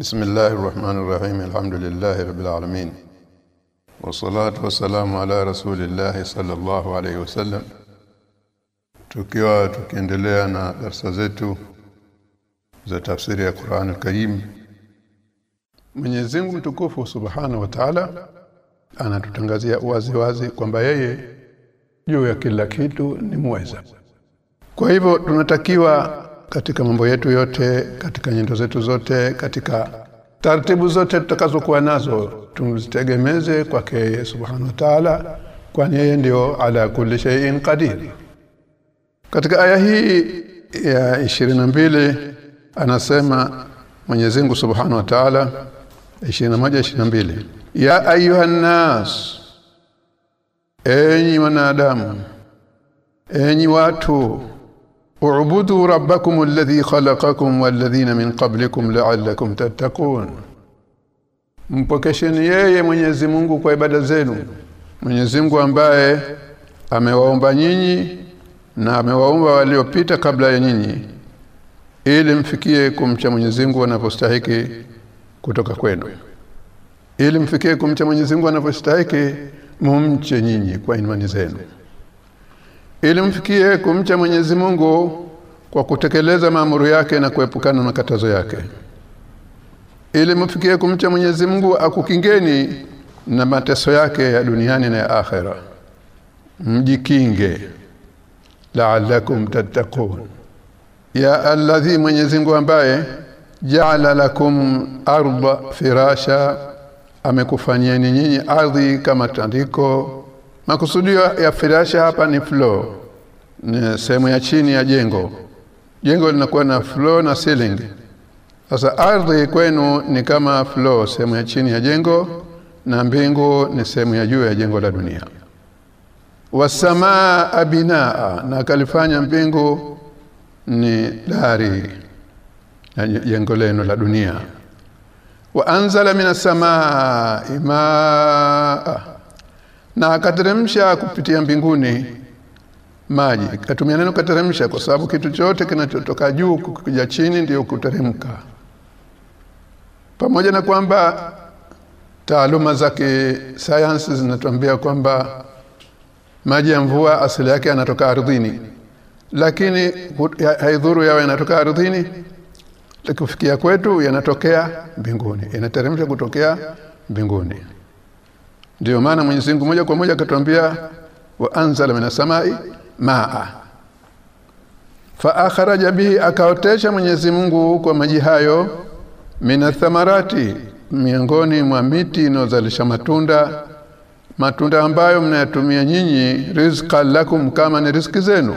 بسم الله الرحمن الرحيم الحمد لله رب العالمين والصلاة والسلام على رسول الله صلى الله عليه وسلم tukiwa tukiendelea na darasa zetu za tafsiri ya Qur'an al-Karim Mwenyezi Mungu mtukufu Subhanahu wa Ta'ala anatutangazia wazi wazi kwamba yeye juu ya kila kitu ni mweza. Kwa hivyo tunatakiwa katika mambo yetu yote, katika nyendo zetu zote, katika taratibu zote tutakazokuwa nazo tumzitegemeze kwake yeye Subhanahu wa Ta'ala kwani yeye ndio ala kulli shay'in qadir. Katika aya hii ya 22 anasema Mwenyezi Mungu Subhanahu wa Ta'ala 21 22 ya ayuha nas enyi wanadamu enyi watu ubudu ربكم الذي خلقكم والذين min qablikum la'allakum tattaqun mpokesheni yeye Mwenyezi Mungu kwa ibada zenu. Mwenyezi Mungu ambaye amewaomba nyinyi na amewaomba waliopita kabla ya nyinyi ili mfikie kumcha Mwenyezi Mungu anapostahiki kutoka kwenu. Ili mfikie kumcha Mwenyezi Mungu anapostahiki mumche nyinyi kwa imani zenu ili mfikie kumcha Mwenyezi Mungu kwa kutekeleza maamuru yake na kuepukana na katazo yake. Ili mfikie kumcha Mwenyezi Mungu akukingeni na mateso yake ya duniani na ya akhera. Mjikinge. La'allakum tattaqun. Ya alladhi Mwenyezi Mungu ambaye ja'ala lakum arda firasha amekufanyeni nyinyi ardhi kama tandiko makusudio ya firasha hapa ni floor. Ni sehemu ya chini ya jengo. Jengo linakuwa na floor na ceiling. Sasa ardhi kwenu ni kama floor sehemu ya chini ya jengo na mbingu ni sehemu ya juu ya jengo la dunia. Wasamaa binaa na kalifanya mbingu ni dari na jengo lenu la dunia. Wa anzala minas samaa maa na akateremsha kupitia mbinguni maji. Katumia neno kateremsha kwa sababu kitu chote kinachotoka juu kukuja chini ndiyo kuteremka. Pamoja na kwamba taaluma za kisayansi zinatuambia kwamba maji ya mvua asili yake yanatoka ardhini. Lakini haidhuru yawe yanatoka ardhini kufikia kwetu yanatokea mbinguni. Yanateremsha kutokea mbinguni ndio maana Mwenyezi Mungu moja kwa moja akatuambia wa anzala minas samai maa. Fa akhraja bihi akaotesha Mwenyezi Mungu kwa maji hayo minathamarati miongoni mwa miti inozalisha matunda matunda ambayo mnayatumia nyinyi rizqa lakum kama ni riziki zenu.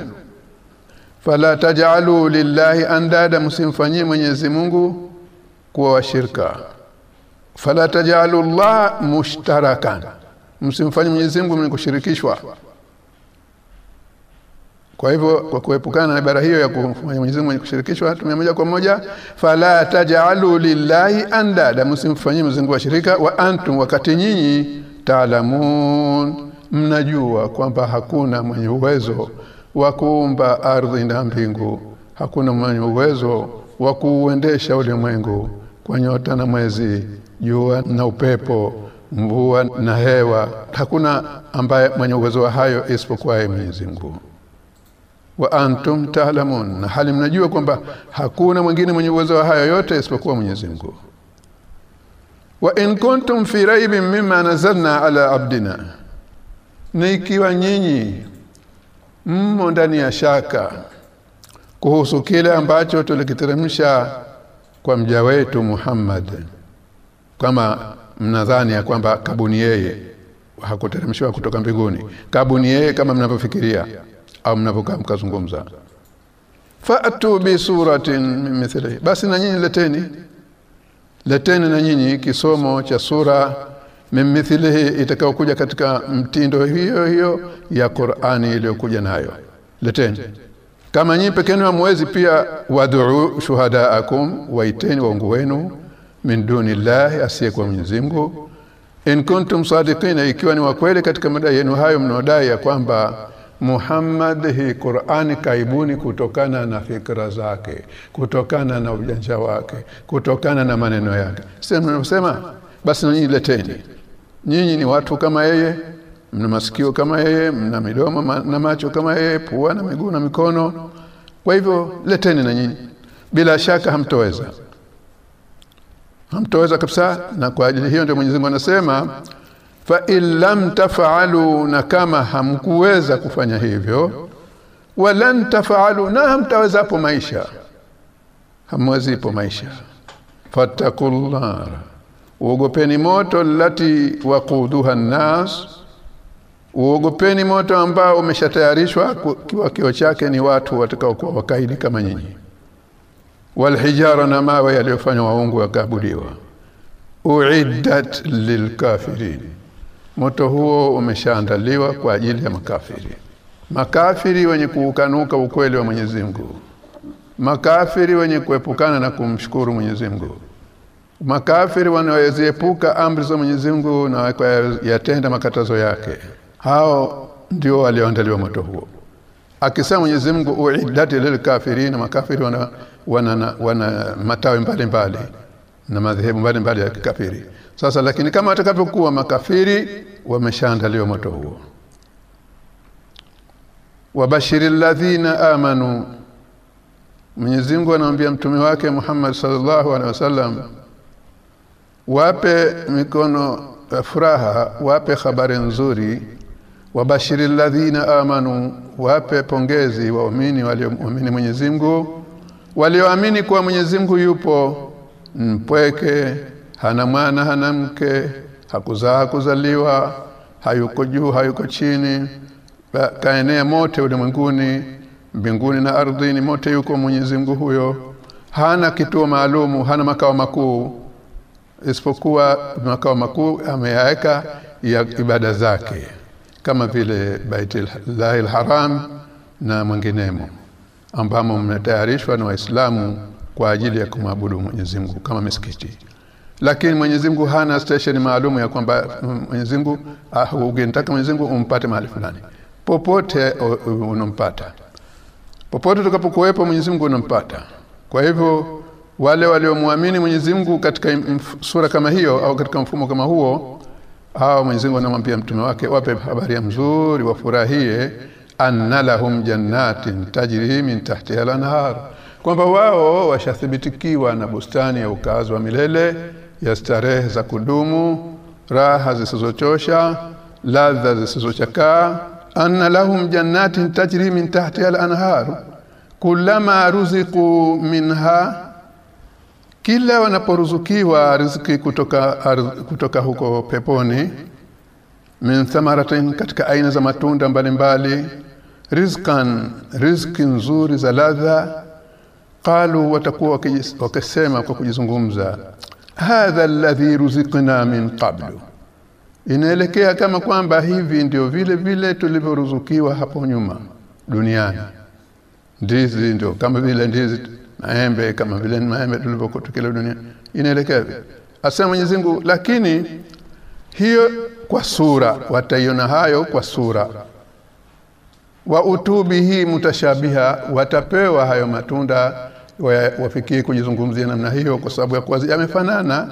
Fala taj'alu lillahi andada msimfanyie Mwenyezi Mungu kuwa washirika fala taj'alu Allah mushtarakan. Msimfanye Mwenyezi Mungu mwenye kushirikishwa. Kwa hivyo kwa kuepukana na ibara hiyo ya kumfanya Mwenyezi Mungu kushirikishwa tumia moja kwa moja. Fala taj'alu lillahi andada. Msimfanyie Mwenyezi Mungu washirika wa antum wakati nyinyi taalamun. Mnajua kwamba hakuna mwenye uwezo wa kuumba ardhi na mbingu. Hakuna mwenye uwezo wa kuuendesha ulimwengu kwa nyota na mwezi jua na upepo mvua na hewa hakuna ambaye mwenye uwezo wa hayo isipokuwa Mwenyezi Mungu. Wa antum taalamun na hali mnajua kwamba hakuna mwingine mwenye uwezo wa hayo yote isipokuwa Mwenyezi Mungu. Wa in kuntum fi raibin mimma nazalna ala abdina na ikiwa nyinyi mmo ndani ya shaka kuhusu kile ambacho tulikiteremsha kwa mja wetu Muhammad kama mnadhani ya kwamba kabuni yeye hakuteremshiwa kutoka mbinguni kabuni yeye kama mnavyofikiria au mnavyokaa mkazungumza. Fa'tu bi suratin mithlihi basi na nyinyi leteni leteni na nyinyi kisomo cha sura mimithilihi itakayokuja katika mtindo hiyo hiyo ya Qur'ani iliyokuja nayo. Leteni. Kama nyinyi pekeni hamwezi pia wad'u shuhadaakum waiteni waungu wenu min dunillahi asiyekuwa Mwenyezi Mungu. In kuntum sadiqina ikiwa ni wakweli katika madai yenu hayo mnaodai ya kwamba Muhammad hii Qur'ani kaibuni kutokana na fikra zake kutokana na ujanja wake kutokana na maneno yake. Sema basi nyinyi leteni. Nyinyi ni watu kama yeye mna masikio kama yeye mna midomo ma, na macho kama yeye pua na miguu na mikono. Kwa hivyo leteni na nyinyi. Bila shaka hamtoweza hamtoweza kabisa na kwa ajili hiyo ndio Mwenyezi Mungu anasema fa illam taf'alu na kama hamkuweza kufanya hivyo walan taf'alu na hamtaweza hapo maisha. Hamwezi hapo maisha. Fattakullah uogopeni moto lati waquduha nnas uogopeni moto ambao umeshatayarishwa kiwa kio chake ni watu watakaokuwa wakaidi kama nyinyi walhijara na mawe yaliyofanywa waungu wakaabudiwa uiddat lilkafirin moto huo umeshaandaliwa kwa ajili ya makafiri. Makafiri wenye kuukanuka ukweli wa Mwenyezi Mungu. Makafiri wenye kuepukana na kumshukuru Mwenyezi Mungu. Makafiri wanaoziepuka amri za Mwenyezi Mungu na yatenda makatazo yake. Hao ndio walioandaliwa moto huo. Akisema Mwenyezi Mungu uiddat lilkafirin makafiri wana wana, wana matawi mbalimbali na madhehebu mbalimbali ya kikafiri. Sasa lakini kama watakavyokuwa makafiri wameshaandaliwa moto huo. Wabashiri ladhina amanu Mwenyezi Mungu anamwambia mtume wake Muhammad sallallahu alaihi wasallam wape mikono furaha wape habari nzuri. Wabashiri ladhina amanu wape pongezi waumini walioamini Mwenyezi Mungu walioamini kuwa Mwenyezi Mungu yupo mpweke hana mwana hana mke hakuzaa kuzaliwa hayuko juu hayuko chini kaenea mote ulimwenguni mbinguni na ardhini mote yuko Mwenyezi Mungu huyo. Hana kituo maalumu hana makao makuu isipokuwa makao makuu ameyaweka ya ibada zake kama vile Baitul Haram na mwinginemo ambamo mnatayarishwa na Waislamu kwa ajili ya kumwabudu Mwenyezi Mungu kama misikiti. Lakini Mwenyezi Mungu hana station maalumu ya kwamba Mwenyezi Mungu ah, ukitaka Mwenyezi Mungu umpate mahali fulani. Popote unampata. Popote utakapokuwepo Mwenyezi Mungu unampata. Kwa hivyo wale waliomwamini Mwenyezi Mungu katika sura kama hiyo au katika mfumo kama huo hao Mwenyezi Mungu anamwambia mtume wake wape habari mzuri wafurahie anna lahum jannatin tajri min tahtiha al-anhar kwamba wao washathibitikiwa na bustani ya ukazi wa milele ya starehe za kudumu raha zisizochosha ladha zisizochakaa. Anna lahum jannatin tajri min tahtiha al-anhar kullama ruziqu minha kila wanaporuzukiwa riziki kutoka kutoka huko peponi min thamaratin katika aina za matunda mbalimbali rizqan riziki nzuri za ladha qalu watakuwa wakisema kwa kujizungumza hadha alladhi ruziqna min qablu. Inaelekea kama kwamba hivi ndio vile vile tulivyoruzukiwa hapo nyuma duniani. Ndizi ndio kama vile ndizi maembe kama vile maembe tulivyokuwa tukila dunia inaelekea asema Mwenyezi Mungu lakini hiyo kwa sura. Wataiona hayo kwa sura. Wa utubihi mutashabiha watapewa hayo matunda. Wafikie kujizungumzia namna hiyo kwa sababu ya kuwa yamefanana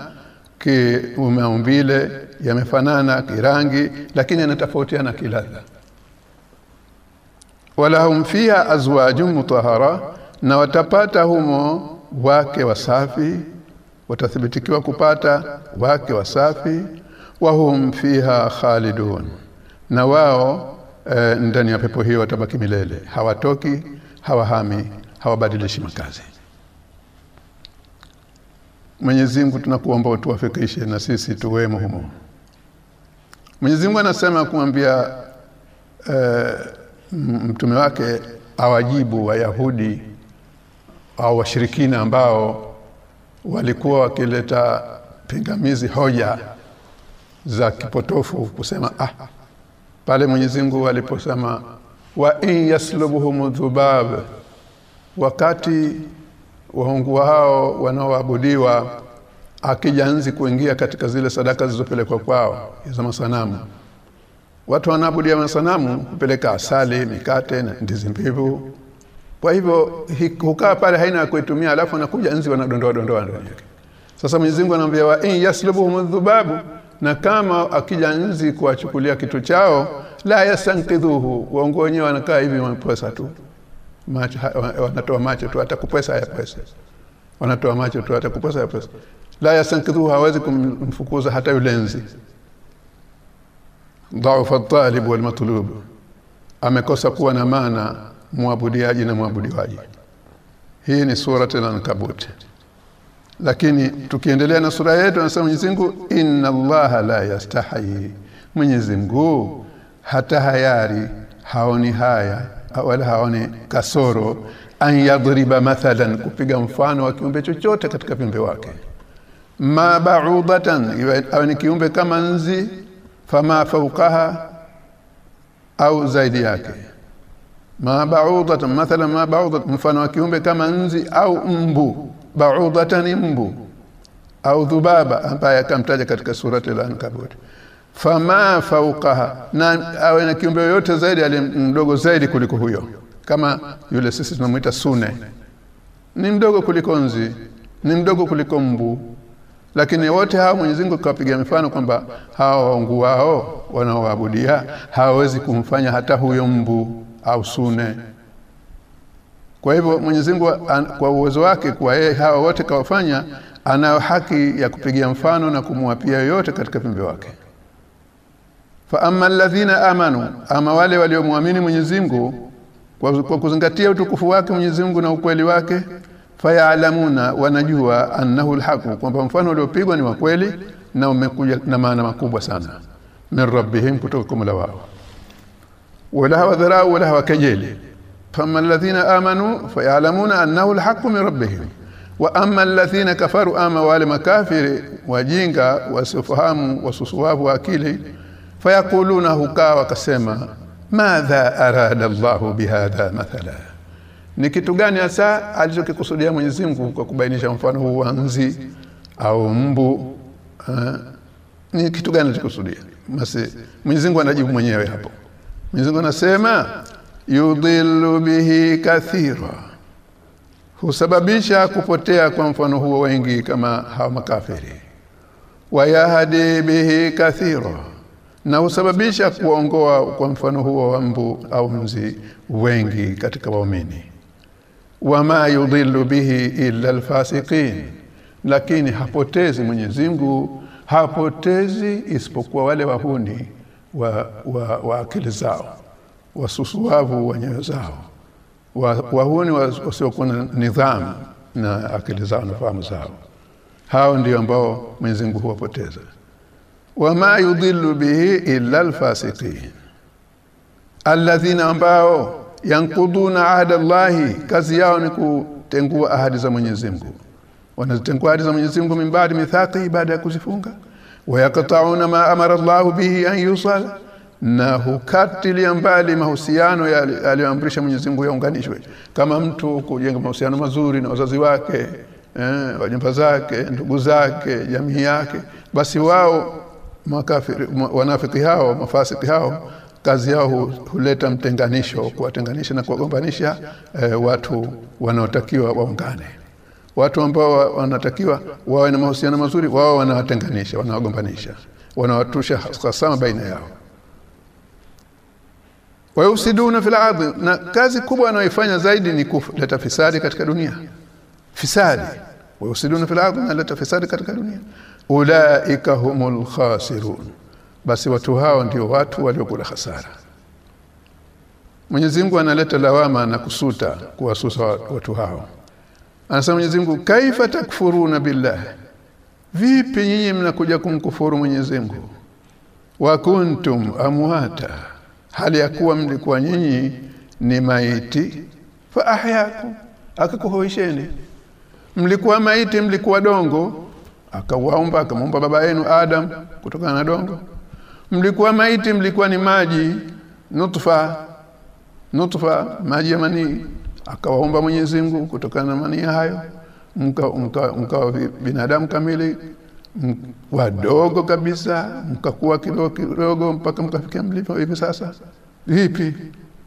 kiumaumbile yamefanana kirangi lakini yanatofautiana kiladha walahum fiha azwajun mutahara na watapata humo wake wasafi watathibitikiwa kupata wake wasafi wahum fiha khalidun. Na wao e, ndani ya pepo hiyo watabaki milele. Hawatoki hawahami hawabadilishi makazi. Mwenyezi Mungu tunakuomba utuwafikishe na sisi tuwemo humo. Mwenyezi Mungu anasema kumwambia e, mtume wake awajibu wayahudi au washirikina ambao walikuwa wakileta pingamizi hoja za kipotofu kusema ah pale Mwenyezi Mungu aliposema wa in yaslubuhum dhubab wakati waungu hao wanaoabudiwa akija nzi kuingia katika zile sadaka zilizopelekwa kwao za masanamu. Watu wanaabudia masanamu kupeleka asali mikate na ndizi mbivu. Kwa hivyo hukaa pale haina ya kuitumia alafu anakuja nzi wanadondoa dondoa ndani yake. Sasa Mwenyezi Mungu anamwambia wa in yaslubuhum dhubabu na kama akija nzi kuwachukulia kitu chao la yasankidhuhu waongo wenyewe wanakaa hivi wanapesa tu. Macho wanatoa macho tu hata kupesa ya pesa. Wanatoa macho tu hata kupesa ya pesa. La yasankidhuhu hawezi kumfukuza hata yule nzi. Dhaufa talib wal matlub amekosa kuwa na maana muabudiaji na muabudiwaji. Hii ni sura al-ankabut lakini tukiendelea na sura yetu anasema Mwenyezi Mungu inna Allaha la yastahi. Mwenyezi Mungu hata hayari haoni haya wala haoni kasoro an yadriba mathalan kupiga mfano wa kiumbe chochote katika viumbe wake. Ma ba'udatan ni kiumbe kama nzi fama fawqaha au zaidi yake. Ma ba'udatan mathalan ma ba'udatan mfano wa kiumbe kama nzi au mbu ba'udatan mbu au dhubaba ambaye akamtaja katika surati al-ankabut. Fama fawqaha na awe na kiumbe yote zaidi ali mdogo zaidi kuliko huyo. Kama yule sisi tunamuita sune. Ni mdogo kuliko nzi ni mdogo kuliko mbu. Lakini wote hao Mwenyezi Mungu kawapiga mifano kwamba hao waungu wao wanaoabudia hawawezi kumfanya hata huyo mbu au sune kwa hivyo Mwenyezi Mungu kwa uwezo wake kwa yeye hawa wote kawafanya anayo haki ya kupigia mfano na kumwapia yoyote katika pembe wake. Fa amma alladhina amanu ama wale waliomwamini Mwenyezi Mungu kwa, kwa kuzingatia utukufu wake Mwenyezi Mungu na ukweli wake fayalamuna wanajua annahu alhaq kwamba mfano uliopigwa ni wa kweli na umekuja na maana makubwa sana. Min rabbihim kutoka kwa Mola wao. Wala hawadharau wala hawakejeli fama الذين امنوا فيعلمون انه الحق من ربهم. واما الذين كفروا اما wale makafiri wajinga wasiofahamu wasusuwavu akili وكسما hukaa wakasema madha arada Allahu bihadha mathala ni kitu gani hasa alichokikusudia Mwenyezi Mungu kwa kubainisha mfano huu wa nzi au mbu? Ha? ni kitu gani alichokusudia basi Mwenyezi Mungu anajibu mwenyewe hapo. Mwenyezi Mungu anasema yudhillu bihi kathira. Husababisha kupotea kwa mfano huo wengi kama hawa makafiri. Wayahdi bihi kathira. Na husababisha kuongoa kwa mfano huo wa mbu au mzi wengi katika waumini. Wama yudhillu bihi illa alfasiqin. Lakini hapotezi Mwenyezi Mungu hapotezi isipokuwa wale wahuni wa, wa, wa akili zao wasusuavu wa nyoyo zao wahuni wasiokuwa na nidhamu na akili zao na fahamu zao. Hao ndio ambao Mwenyezi Mungu huwapoteza. Wama yudhillu bihi illa alfasiqin alladhina ambao yankuduna ahda Allahi kazi yao ni kutengua ahadi za Mwenyezi Mungu. Wanazitengua ahadi za Mwenyezi Mungu mimbadi mithaqi baada ya kuzifunga. Wayaqta'una ma amara Allahu bihi an yusal na hukatilia mbali mahusiano aliyoamrisha Mwenyezi Mungu yaunganishwe. Kama mtu kujenga mahusiano mazuri na wazazi wake eh, zake ndugu zake jamii yake basi wao makafiri wanafiki hao mafasiki hao kazi yao huleta mtenganisho kuwatenganisha na kuwagombanisha eh, watu wanaotakiwa waungane. Watu ambao wanatakiwa wawe na mahusiano mazuri wao wanawatenganisha wanawagombanisha wanawatusha hasama baina yao wayusiduna fil ardi. Na kazi kubwa anayoifanya zaidi ni kuleta fisadi katika dunia. Fisadi. Wa yusiduna fil ardi na leta fisadi katika dunia. Ulaika humul khasirun. Basi watu hao ndio watu waliokula hasara Mwenyezi Mungu analeta lawama na kusuta kuwasusa watu hao. Anasema Mwenyezi Mungu kaifa takfuruna billah? Vipi nyinyi mnakuja kumkufuru Mwenyezi Mungu? Wa kuntum amwata hali ya kuwa mlikuwa nyinyi ni maiti. Fa ahyaku akakuhoisheni mlikuwa maiti mlikuwa dongo. Akawaumba akamuumba baba yenu Adam kutokana na dongo. Mlikuwa maiti mlikuwa ni maji. Nutfa nutfa maji ya manii. Akawaumba Mwenyezi Mungu kutokana na manii hayo. Mkawa mka, mka binadamu kamili wadogo kabisa mkakuwa kidogo kidogo mpaka mkafikia mlivyo hivi sasa. Vipi?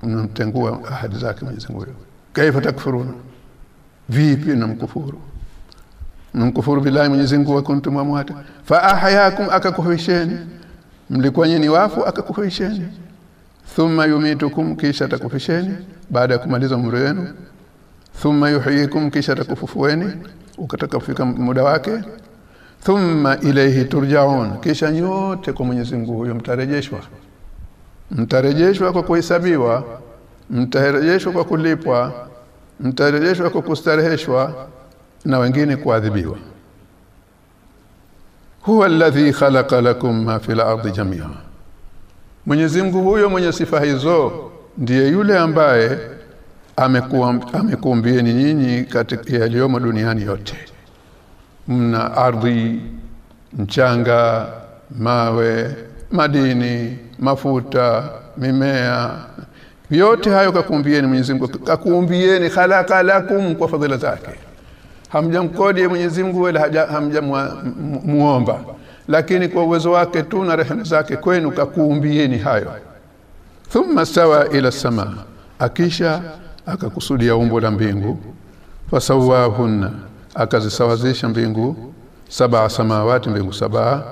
Mnamtengua ahadi zake Mwenyezi Mungu. Kaifa takfuruna? Vipi mnamkufuru? Mnamkufuru billahi Mwenyezi Mungu wa kuntum fa ahyakum akakuhuisheni mlikuwa nyinyi wafu akakuhuisheni thumma yumitukum kisha takufisheni baada ya kumaliza umri wenu. Thumma yuhyikum kisha takufufueni ukataka kufika muda wake thumma ilayhi turjaun. Kisha nyote kwa Mwenyezi Mungu huyo mtarejeshwa. Mtarejeshwa kwa kuhesabiwa mtarejeshwa kwa kulipwa mtarejeshwa kwa kustareheshwa na wengine kuadhibiwa. Huwa alladhi khalaqa lakum ma fil ardi jami'a. Mwenyezi Mungu huyo mwenye sifa hizo ndiye yule ambaye amekuwa amekumbieni nyinyi katika yaliyomo duniani yote mna ardhi mchanga mawe madini mafuta mimea. Yote hayo kakuumbieni Mwenyezi Mungu kakuumbieni khalaqa lakum kwa fadhila zake. Hamjamkodi Mwenyezi Mungu wala hamjamuomba lakini kwa uwezo wake tu na rehema zake kwenu kakuumbieni hayo. Thumma stawa ila sama akisha akakusudia umbo la mbingu. Fasawahunna akazisawazisha mbingu saba samawati mbingu saba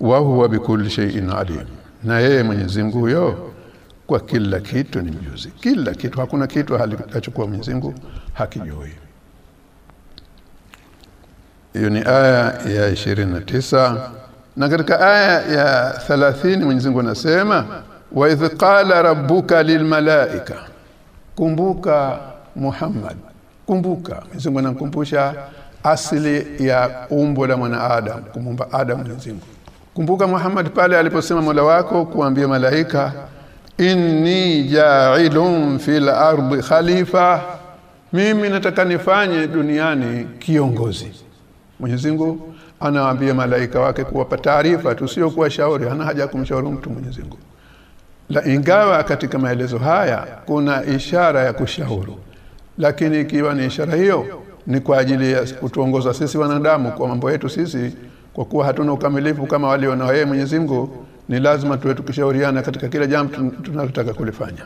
wa huwa bikulli shay'in alim. Na yeye Mwenyezi Mungu huyo kwa kila kitu ni mjuzi. Kila kitu hakuna kitu halichukua Mwenyezi Mungu hakijui. Hiyo ni aya ya 29 na katika aya ya 30 Mwenyezi Mungu anasema wa idh qala rabbuka lilmalaika kumbuka Muhammad. Kumbuka. Mwenyezi Mungu anamkumbusha asili ya umbo la mwanadamu kumumba Adam Mwenyezi Mungu kumbuka Muhammad pale aliposema Mola wako kuambia malaika inni ja'ilun fil ardi khalifa mimi nataka nifanye duniani kiongozi. Mwenyezi Mungu anawaambia malaika wake kuwapa taarifa tu sio kuwashauri hana haja kumshauri mtu Mwenyezi Mungu. La ingawa katika maelezo haya kuna ishara ya kushauri lakini ikiwa ni ishara hiyo ni kwa ajili ya kutuongoza sisi wanadamu kwa mambo yetu sisi kwa kuwa hatuna ukamilifu kama wale wanao yeye Mwenyezi Mungu ni lazima tuwe tukishauriana katika kila jambo tunalotaka kulifanya.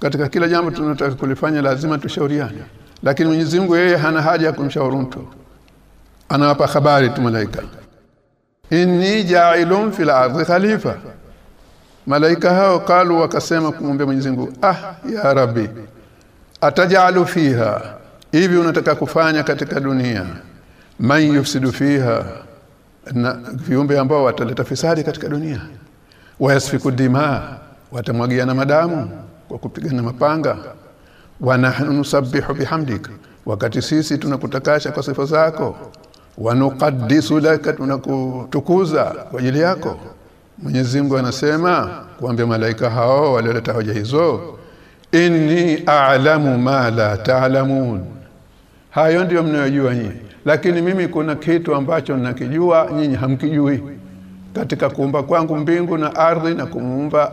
Katika kila jambo tunataka kulifanya lazima tushauriane. Lakini Mwenyezi Mungu yeye hana haja ya kumshauri mtu. Anawapa habari tu malaika. Inni ja'ilun fil ardi khalifa. Malaika hao kalu wakasema kumwambia Mwenyezi Mungu ah ya rabbi atajalu fiha hivi unataka kufanya katika dunia? Man yufsidu fiha na viumbe ambao wataleta fisadi katika dunia? Wayasfiku dima watamwagia na madamu kwa kupigana mapanga. Wa nahnu nusabbihu bihamdik wakati sisi tunakutakasha kwa sifa zako. Wanuqaddisu laka tunakutukuza kwa ajili yako. Mwenyezi Mungu anasema kuambia malaika hao walioleta hoja hizo inni a'lamu ma la ta'lamun hayo ndio mnayojua nyinyi. Lakini mimi kuna kitu ambacho ninakijua nyinyi hamkijui. Katika kuumba kwangu mbingu na ardhi na kumuumba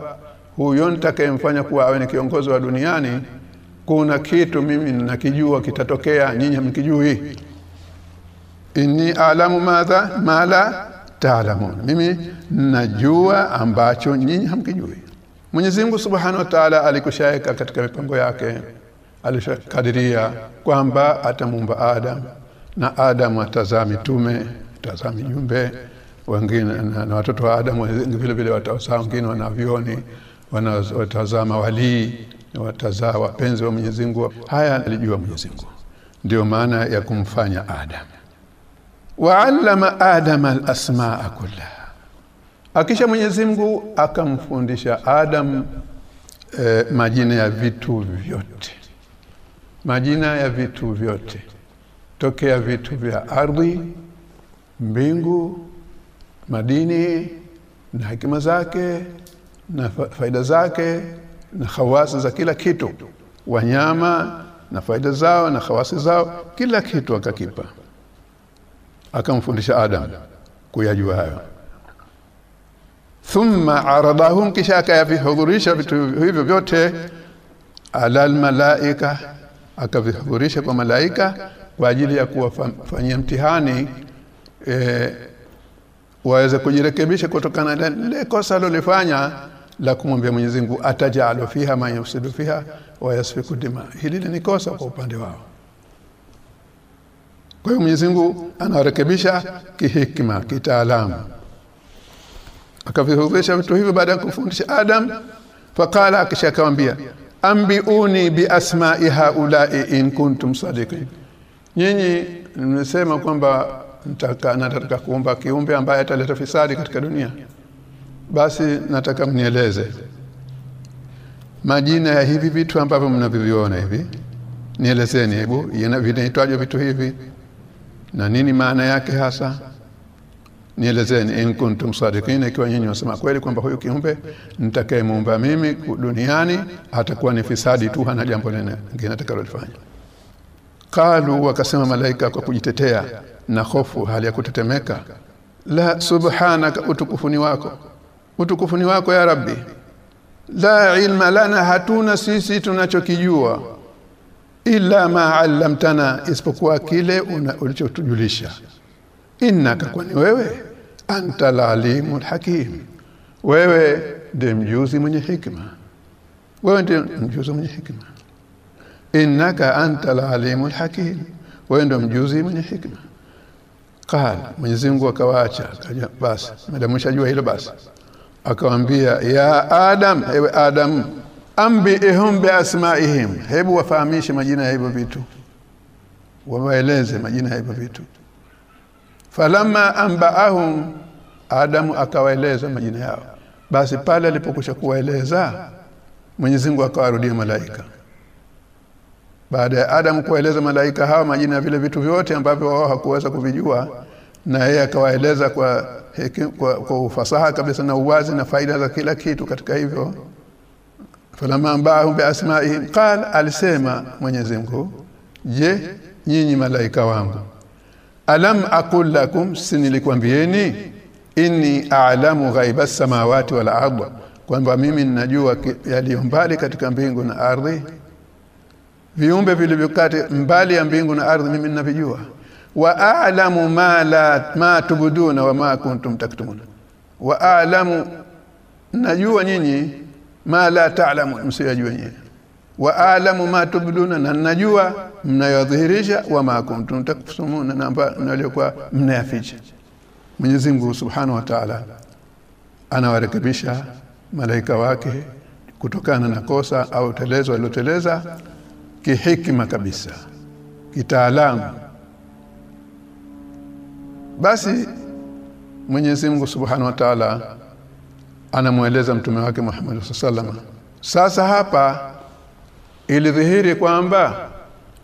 huyo nitakayemfanya kuwa awe ni kiongozi wa duniani kuna kitu mimi ninakijua kitatokea nyinyi hamkijui. Inni a'lamu madha mala taalamun mimi najua ambacho nyinyi hamkijui. Mwenyezi Mungu Subhanahu wa Ta'ala alikushaeka katika mipango yake alishakadiria kwamba atamuumba Adam na Adam atazaa mitume atazaa mijumbe wengine na, na watoto wa Adam vile vile watazaa wengine wanavyoni watazaa mawalii watazaa wapenzi wa Mwenyezi Mungu. Haya alijua Mwenyezi Mungu. Ndio maana ya kumfanya Adam. Wa'allama Adam al-asmaa kullaha. Akisha Mwenyezi Mungu akamfundisha Adam eh, majina ya vitu vyote majina ya vitu vyote. Tokea vitu vya ardhi mbingu madini na hekima zake na faida zake na khawasi za kila kitu. Wanyama na faida zao na khawasi zao kila kitu akakipa. Akamfundisha Adam kuyajua hayo. Thumma aradahum kisha akayavihudhurisha vitu hivyo vyote. Ala almalaika akavihudhurisha kwa malaika kwa ajili ya kuwafanyia mtihani e, waweze kujirekebisha kutokana na lile kosa lolifanya la kumwambia Mwenyezi Mungu atajalu fiha ma yusidu fiha wa yasfiku dima. Hili ni kosa kwa upande wao. Kwa hiyo Mwenyezi Mungu anarekebisha kihikma kitaalamu. Akavihuisha vitu hivyo baada ya kufundisha Adam fakala akishakamwambia ambiuni bi asma'i haula'i in kuntum sadiqin. Nyinyi nimesema kwamba nataka nataka kuumba kiumbe ambaye ataleta fisadi katika dunia. Basi nataka mnieleze. Majina ya hivi vitu ambavyo mnaviviona hivi nielezeni hebu vinaitwaje vitu hivi? Na nini maana yake hasa nielezeni in kuntum sadiqina ikiwa nyinyi wasema kweli kwamba huyu kiumbe nitakayemuumba mimi duniani atakuwa ni fisadi tu hana jambo lingine atakalolifanya. Qalu wakasema malaika kwa kujitetea na hofu hali ya kutetemeka. La subhanaka utukufuni wako. Utukufuni wako ya rabbi. La ilma lana hatuna sisi tunachokijua. Ila ma allamtana isipokuwa kile ulichotujulisha. Innaka kwani wewe anta alimul hakim. Wewe ndiye mjuzi mwenye hikma. Wewe ndiye mjuzi mwenye hikma. Innaka anta alimul hakim. Wewe ndiye mjuzi mwenye hikma. Qala Mwenyezi Mungu akawaacha. Basi. Madamu shajua hilo basi. Akamwambia ya adam ewe adam ambi ihum bi asmaihim. Hebu wafahamishe majina ya hivyo vitu. Wawaeleze majina ya hivyo vitu falamma ambaahum adamu akawaeleza majina yao. Basi pale alipokusha kuwaeleza Mwenyezi Mungu akawarudia malaika. Baada ya Adam kuwaeleza malaika hawa majina ya vile vitu vyote ambavyo wao hakuweza kuvijua na yeye akawaeleza kwa, kwa kwa ufasaha kabisa na uwazi na faida za kila kitu katika hivyo falamma ambaahum biasmaihim qala alisema Mwenyezi Mungu je nyinyi malaika wangu alam aqul lakum sinilikwambieni inni a'lamu ghaiba samawati wal ardh kwamba mimi ninajua yaliyo mbali katika mbingu na ardhi. Viumbe vilivyokati mbali ya mbingu na ardhi mimi ninavijua wa a'lamu ma la ma tubuduna wa ma kuntum taktumuna. Wa a'lamu najua nyinyi ma la ta'lamu msiyajua nyinyi wa a'lamu ma tubduna na najua mnayodhihirisha wa ma kuntum taksumuna na mnaliokuwa mnayaficha. Mwenyezi Mungu Subhanahu wa Ta'ala anawarekebisha malaika wake kutokana na kosa au telezo aliloteleza kihikima kabisa kitaalamu. Basi Mwenyezi Mungu Subhanahu wa Ta'ala anamueleza mtume wake Muhammad sallallahu alaihi wasallam sasa hapa ilidhihiri kwamba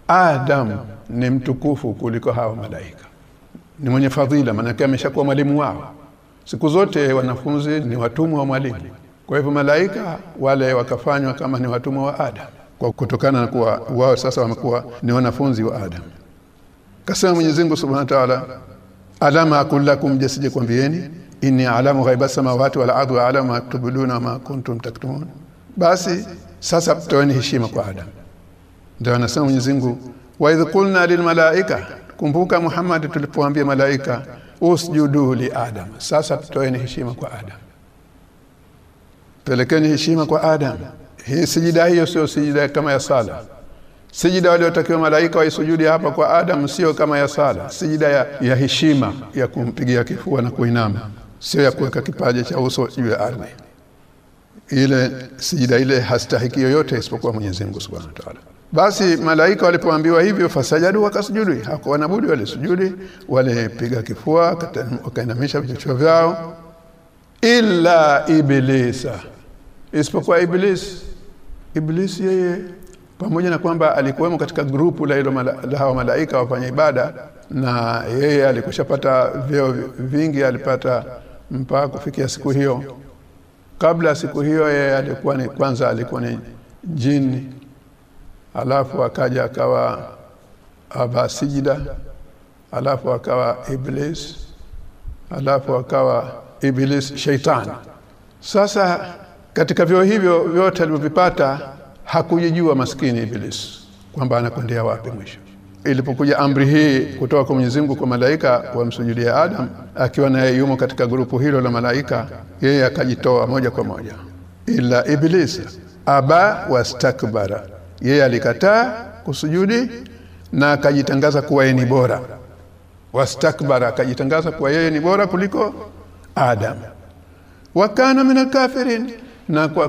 Adam ni mtukufu kuliko hawa malaika. Ni mwenye fadhila maana ameshakuwa mwalimu wao. Siku zote wanafunzi ni watumwa wa mwalimu. Kwa hivyo malaika wale wakafanywa kama ni watumwa wa Adam kwa kutokana na kuwa wao sasa wamekuwa ni wanafunzi wa Adam. Kasema Mwenyezi Mungu Subhanahu wa Ta'ala alama akulakum jasije kwambieni inni alamu ghaiba samawati wal ardi wa alamu ma ma kuntum taktumun. Basi sasa toeni heshima kwa Adam. Ndio anasema Mwenyezi Mungu wa idh qulna lil malaika kumbuka Muhammad tulipoambia malaika usjudu li Adam. Sasa toeni heshima kwa Adam. Pelekeni heshima kwa Adam. Hii sijida hiyo sio sijida kama ya sala. Sijida waliotakiwa malaika waisujudi hapa kwa Adam sio kama ya sala. Sijida ya, ya heshima ya kumpigia kifua na kuinama. Sio ya kuweka kipaja cha uso juu ya ardhi ile sijida ile hastahiki yoyote isipokuwa Mwenyezi Mungu Subhanahu wa Ta'ala. Basi malaika walipoambiwa hivyo fasajadu wakasujudi. Hakuwa wale sujudi walisujudi walipiga kifua wakainamisha vichwa vyao. Illa iblisa. Isipokuwa iblis. Iblis yeye pamoja na kwamba alikuwemo katika grupu la hilo la hawa malaika wafanya ibada na yeye alikushapata vyeo vingi alipata mpaka kufikia siku hiyo kabla siku hiyo yeye alikuwa ni kwanza alikuwa ni jini alafu akaja akawa abasijida alafu akawa iblis alafu akawa iblis shaitan. Sasa katika vyo hivyo vyote alivyovipata hakujijua maskini iblis kwamba anakwendea wapi mwisho ilipokuja amri hii kutoka kwa Mwenyezi Mungu kwa malaika wamsujudia Adam akiwa naye yumo katika grupu hilo la malaika yeye akajitoa moja kwa moja. Ila iblis aba wastakbara. Yeye alikataa kusujudi na akajitangaza kuwa yeye ni bora. Wastakbara akajitangaza kuwa yeye ni bora kuliko Adam. Wakana min kafirin na kwa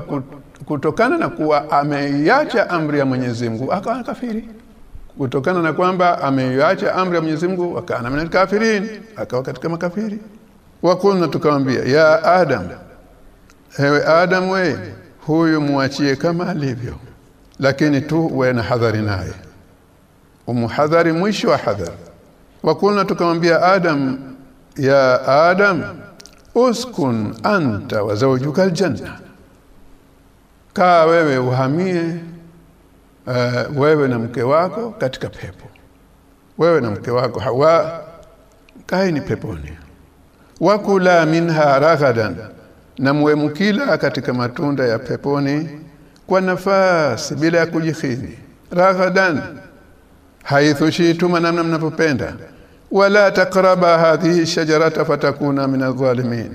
kutokana na kuwa ameiacha amri ya Mwenyezi Mungu akawa kafiri kutokana na kwamba ameiacha amri ya Mwenyezi Mungu akana min kafirin akawa katika makafiri. Wakuna tukamwambia ya Adam ewe Adam we huyu muachie kama alivyo lakini tu uwe na hadhari naye. Umuhadhari mwisho wa hadhari. Wakuna tukamwambia Adam ya Adam uskun anta wa zawjuka aljanna kaa wewe uhamie uh, wewe na mke wako katika pepo. Wewe na mke wako Hawa kaeni peponi. Wakula minha ragadan na mwe mkila katika matunda ya peponi kwa nafasi bila ya kujikhini ragadan haithu shituma namna mnapopenda wala takraba hadhihi shajarata fatakuna min adh-dhalimin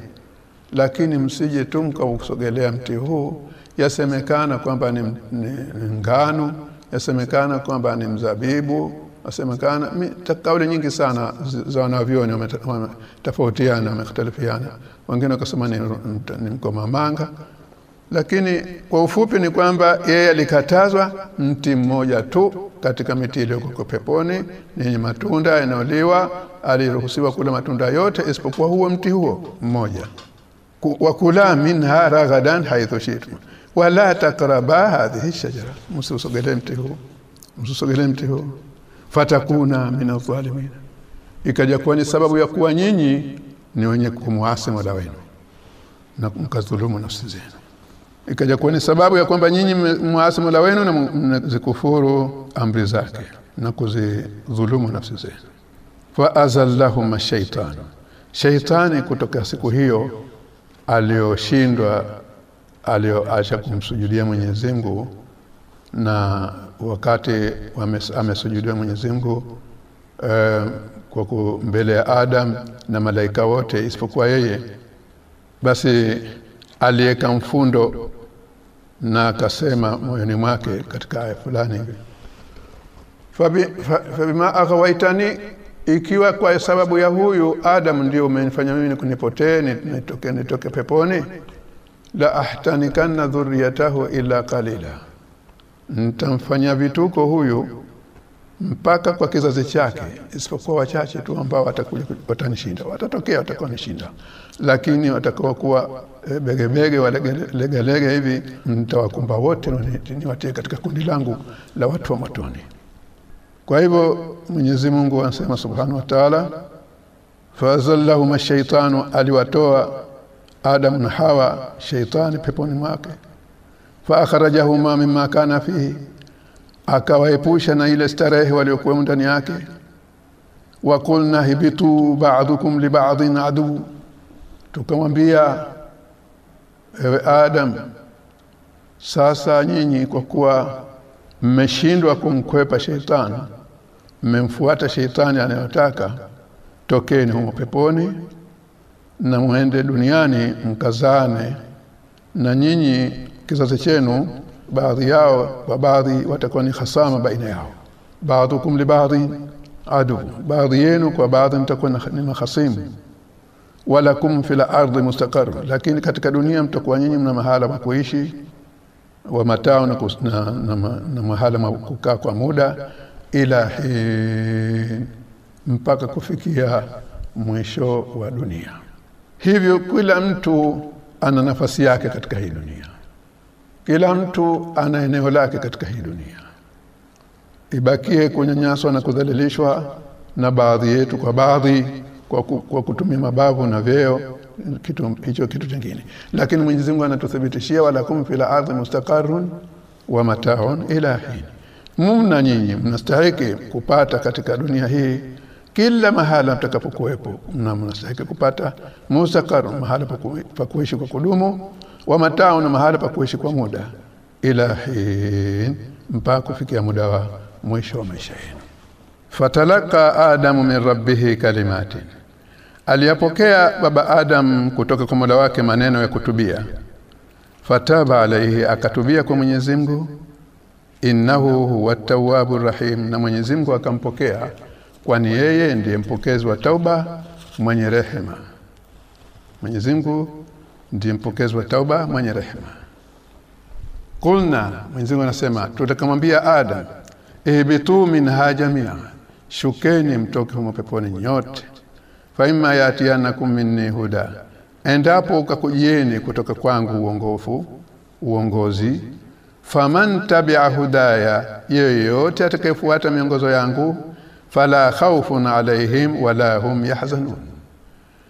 lakini msije tumka mkausogelea mti huu yasemekana kwamba ni, ni, ni ngano yasemekana kwamba ni mzabibu yasemekana kauli nyingi sana za wanavyoni wametofautiana wamekhtalifiana. Wengine wakasema ni, ni mkomamanga lakini kwa ufupi ni kwamba yeye alikatazwa mti mmoja tu katika miti iliyoko peponi yenye matunda yanayoliwa. Aliruhusiwa kula matunda yote isipokuwa huo mti huo mmoja. Wakula minha raghadan haithu shi'tum wala takraba hadhihi shajara. Msisogelee mti huu. Msisogelee mti huu. Fatakuna min adh-dhalimin. Ikaja kuwa ni sababu ya kuwa nyinyi ni wenye kumwasi Mola wenu na mkadhulumu nafsi zenu. Ikaja kuwa ni sababu ya kwamba nyinyi mwasi Mola wenu na mnazikufuru amri zake na kuzidhulumu nafsi zenu. Fa azallahum ash-shaytan. Shaytani kutoka siku hiyo alioshindwa alioacha kumsujudia Mwenyezi Mungu na wakati amesujudia Mwenyezi Mungu eh, kwa mbele ya Adam na malaika wote isipokuwa yeye basi aliyeka mfundo na akasema moyoni mwake katika aya fulani hivi fabima akawaitani ikiwa kwa sababu ya huyu Adam ndio umenifanya mimi kunipotee nitoke nitoke peponi la ahtanikanna dhurriyatahu illa qalila. Nitamfanya vituko huyu mpaka kwa kizazi chake isipokuwa wachache tu ambao watakuja watanishinda. Watatokea watakuwa nishinda lakini watakuwa kuwa e, begebege walegelege hivi nitawakumba wote niwatie katika kundi langu la watu wa motoni kwa hivyo Mwenyezi Mungu anasema Subhanahu wa Ta'ala fazallahum ash-shaytanu aliwatoa Adam na Hawa sheitani peponi mwake. Fa akharajahuma mimma kana fihi akawaepusha na ile starehe waliokuwa ndani yake. Wa kulna hibitu ba'dukum li ba'din adu tukamwambia ewe Adam sasa nyinyi kwa kuwa mmeshindwa kumkwepa sheitani mmemfuata sheitani anayotaka tokeni humo peponi na muende duniani mkazane na nyinyi kizazi chenu baadhi yao kwa baadhi watakuwa ni hasama baina yao. Baadhukum li baadhi adu. Baadhi yenu kwa baadhi mtakuwa ni mahasimu walakum fil ardi mustaqar. Lakini katika dunia mtakuwa nyinyi mna mahala pa kuishi wa matao na, na, na, na mahala pa kukaa kwa muda ila mpaka kufikia mwisho wa dunia hivyo kila mtu ana nafasi yake katika hii dunia. Kila mtu ana eneo lake katika hii dunia. Ibakie kunyanyaswa na kudhalilishwa na baadhi yetu kwa baadhi kwa, kwa kutumia mabavu na vyeo kitu hicho kitu kingine lakini Mwenyezi Mungu anatuthibitishia wala kum fil ardhi mustaqarrun wa mataun ila hin. Mumna nyinyi mnastahiki kupata katika dunia hii kila mahala mtakapokuwepo na kupata musakar mahala pa kuishi kwa kudumu wa matao na mahala pa kuishi kwa muda. Ila hin mpaka kufikia muda wa mwisho wa maisha yenu. Fatalaka adamu min rabbihi kalimatin aliyapokea baba adam kutoka kwa Mola wake maneno ya kutubia. Fataba alaihi akatubia kwa Mwenyezi Mungu. Innahu huwa tawwabur rahim na Mwenyezi Mungu akampokea kwani yeye ndiye mpokezi wa tauba mwenye rehema. Mwenyezi Mungu ndiye mpokezi wa tauba mwenye rehema. Kulna Mwenyezi Mungu anasema tutakamwambia Adam ihbitu minha jamia shukeni mtoke humo peponi nyote. Fa imma yatianakum minni huda endapo ukakujieni kutoka kwangu uongofu uongozi faman tabi'a hudaya yeyote atakayefuata miongozo yangu fala khawfun alaihim wala hum yahzanun.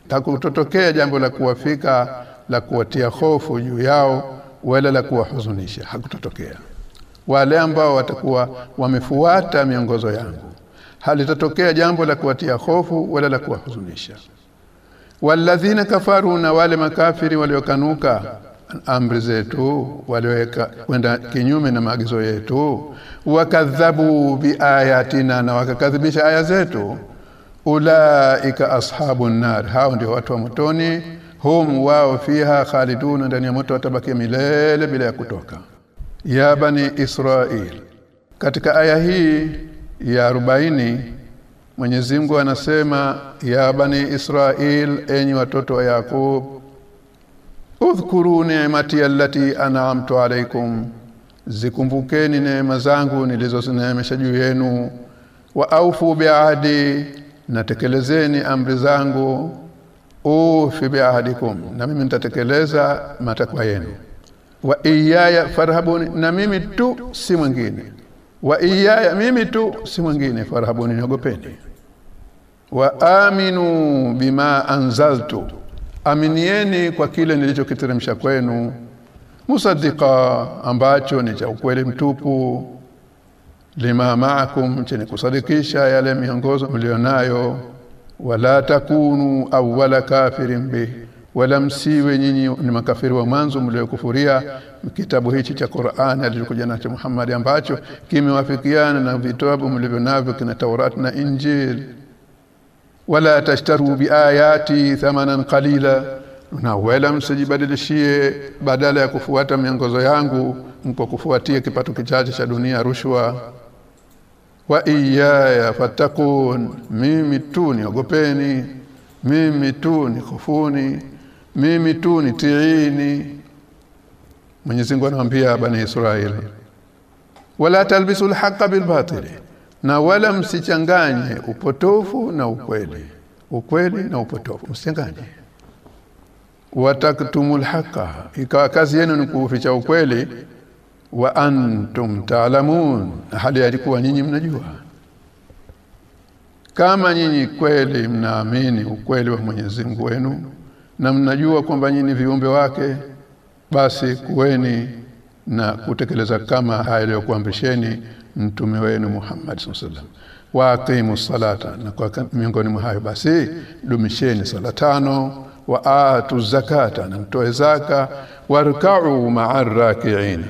Takutotokea jambo la kuwafika la kuwatia hofu juu yao wala la kuwahuzunisha. Hakutotokea. Wale ambao watakuwa wamefuata miongozo yangu. Halitatokea jambo la kuwatia hofu wala la kuwahuzunisha. Walladhina kafaru na wale makafiri waliokanuka amri zetu walioweka kwenda kinyume na maagizo yetu wakadhabu biayatina na wakakadhibisha aya zetu. Ulaika ashabun nar hao ndio watu wa motoni hum wao fiha khalidun ndani ya moto watabaki milele bila ya kutoka. Ya bani israil katika aya hii ya 40 Mwenyezi Mungu anasema ya bani Israil enyi watoto wa Yakub udhkuru ni'mati allati an'amtu alaykum. Zikumbukeni neema zangu nilizozineemesha juu yenu. Wa aufu biahdi natekelezeni amri zangu. Ufi biahdikum na mimi nitatekeleza matakwa yenu. Wa iyaya farhabuni na mimi tu si mwingine. Wa iyaya mimi tu si mwingine farhabuni niogopeni. Wa aminu bima anzaltu aminieni kwa kile nilichokiteremsha kwenu. Musaddiqa ambacho ni cha ukweli mtupu. Lima maakum chenye kusadikisha yale miongozo mlionayo. Wala takunu awwala kafirin bi wala msiwe nyinyi ni makafiri wa mwanzo mliokufuria. Kitabu hichi cha Qur'an alichokuja nacho Muhammad ambacho kimewafikiana na vitabu mlivyonavyo kina Taurat na Injil wala tashtaru biayati thamanan qalila na wala msijibadilishie badala ya kufuata miongozo yangu mpo kufuatia kipato kichache cha dunia rushwa. Wa iyaya fatakun mimi tu niogopeni mimi tu ni khufuni mimi tu nitiini. Mwenyezi Mungu anawaambia bani Israeli wala talbisul lhaqa bil batili na wala msichanganye upotofu na ukweli. Ukweli na upotofu. Msichanganye wataktumul haqa ikawa kazi yenu ni kuficha ukweli. Wa antum taalamun hali yalikuwa nyinyi mnajua. Kama nyinyi kweli mnaamini ukweli wa Mwenyezi Mungu wenu na mnajua kwamba nyinyi viumbe wake basi kuweni na kutekeleza kama haya aliyokuamrisheni mtume wenu Muhammad sallallahu wa aqimu salata. Na kwa miongoni mwa hayo basi dumisheni sala tano. Wa atu zakata. Na mtoe zaka. Warka'u ma'ar raki'in.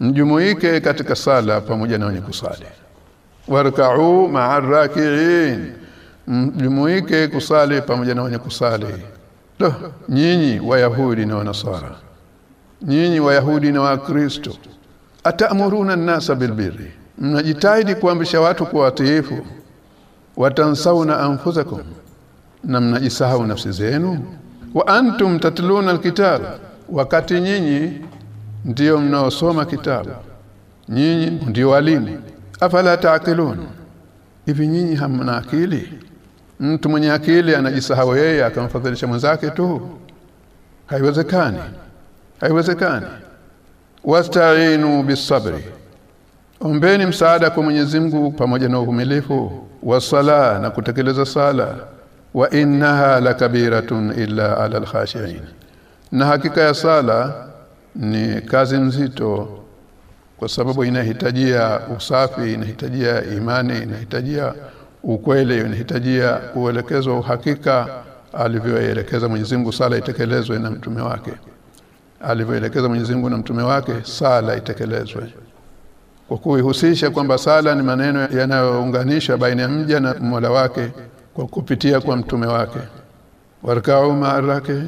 Mjumuike katika sala pamoja na wenye kusali. Warka'u ma'ar raki'in. Mjumuike kusali pamoja na wenye kusali. To nyinyi wayahudi na wanasara nyinyi wayahudi na wakristo. Atamuruna an-nasa bilbirri mnajitahidi kuamrisha watu kuwa watiifu. Watansauna anfusakum. Na mnajisahau nafsi zenu. Wa antum tatluna alkitab. Wakati nyinyi ndiyo mnaosoma kitabu. Nyinyi ndiyo walimu. Afala taakilun. Hivi nyinyi hamna akili? Mtu mwenye akili anajisahau yeye akamfadhilisha mwenzake tu. Haiwezekani. Haiwezekani. Wasta'inu bisabri ombeni msaada kwa Mwenyezi Mungu pamoja na uvumilifu wa sala na kutekeleza sala. Wa innaha lakabiratun illa ala alkhashiin na hakika ya sala ni kazi nzito kwa sababu inahitajia usafi inahitajia imani inahitajia ukweli inahitajia kuelekezwa uhakika alivyoelekeza Mwenyezi Mungu sala itekelezwe na mtume wake. Alivyoelekeza Mwenyezi Mungu na mtume wake sala itekelezwe kwa kuihusisha kwamba sala ni maneno yanayounganisha baina ya mja na Mola wake kwa kupitia kwa mtume wake. Warka'u ma'arake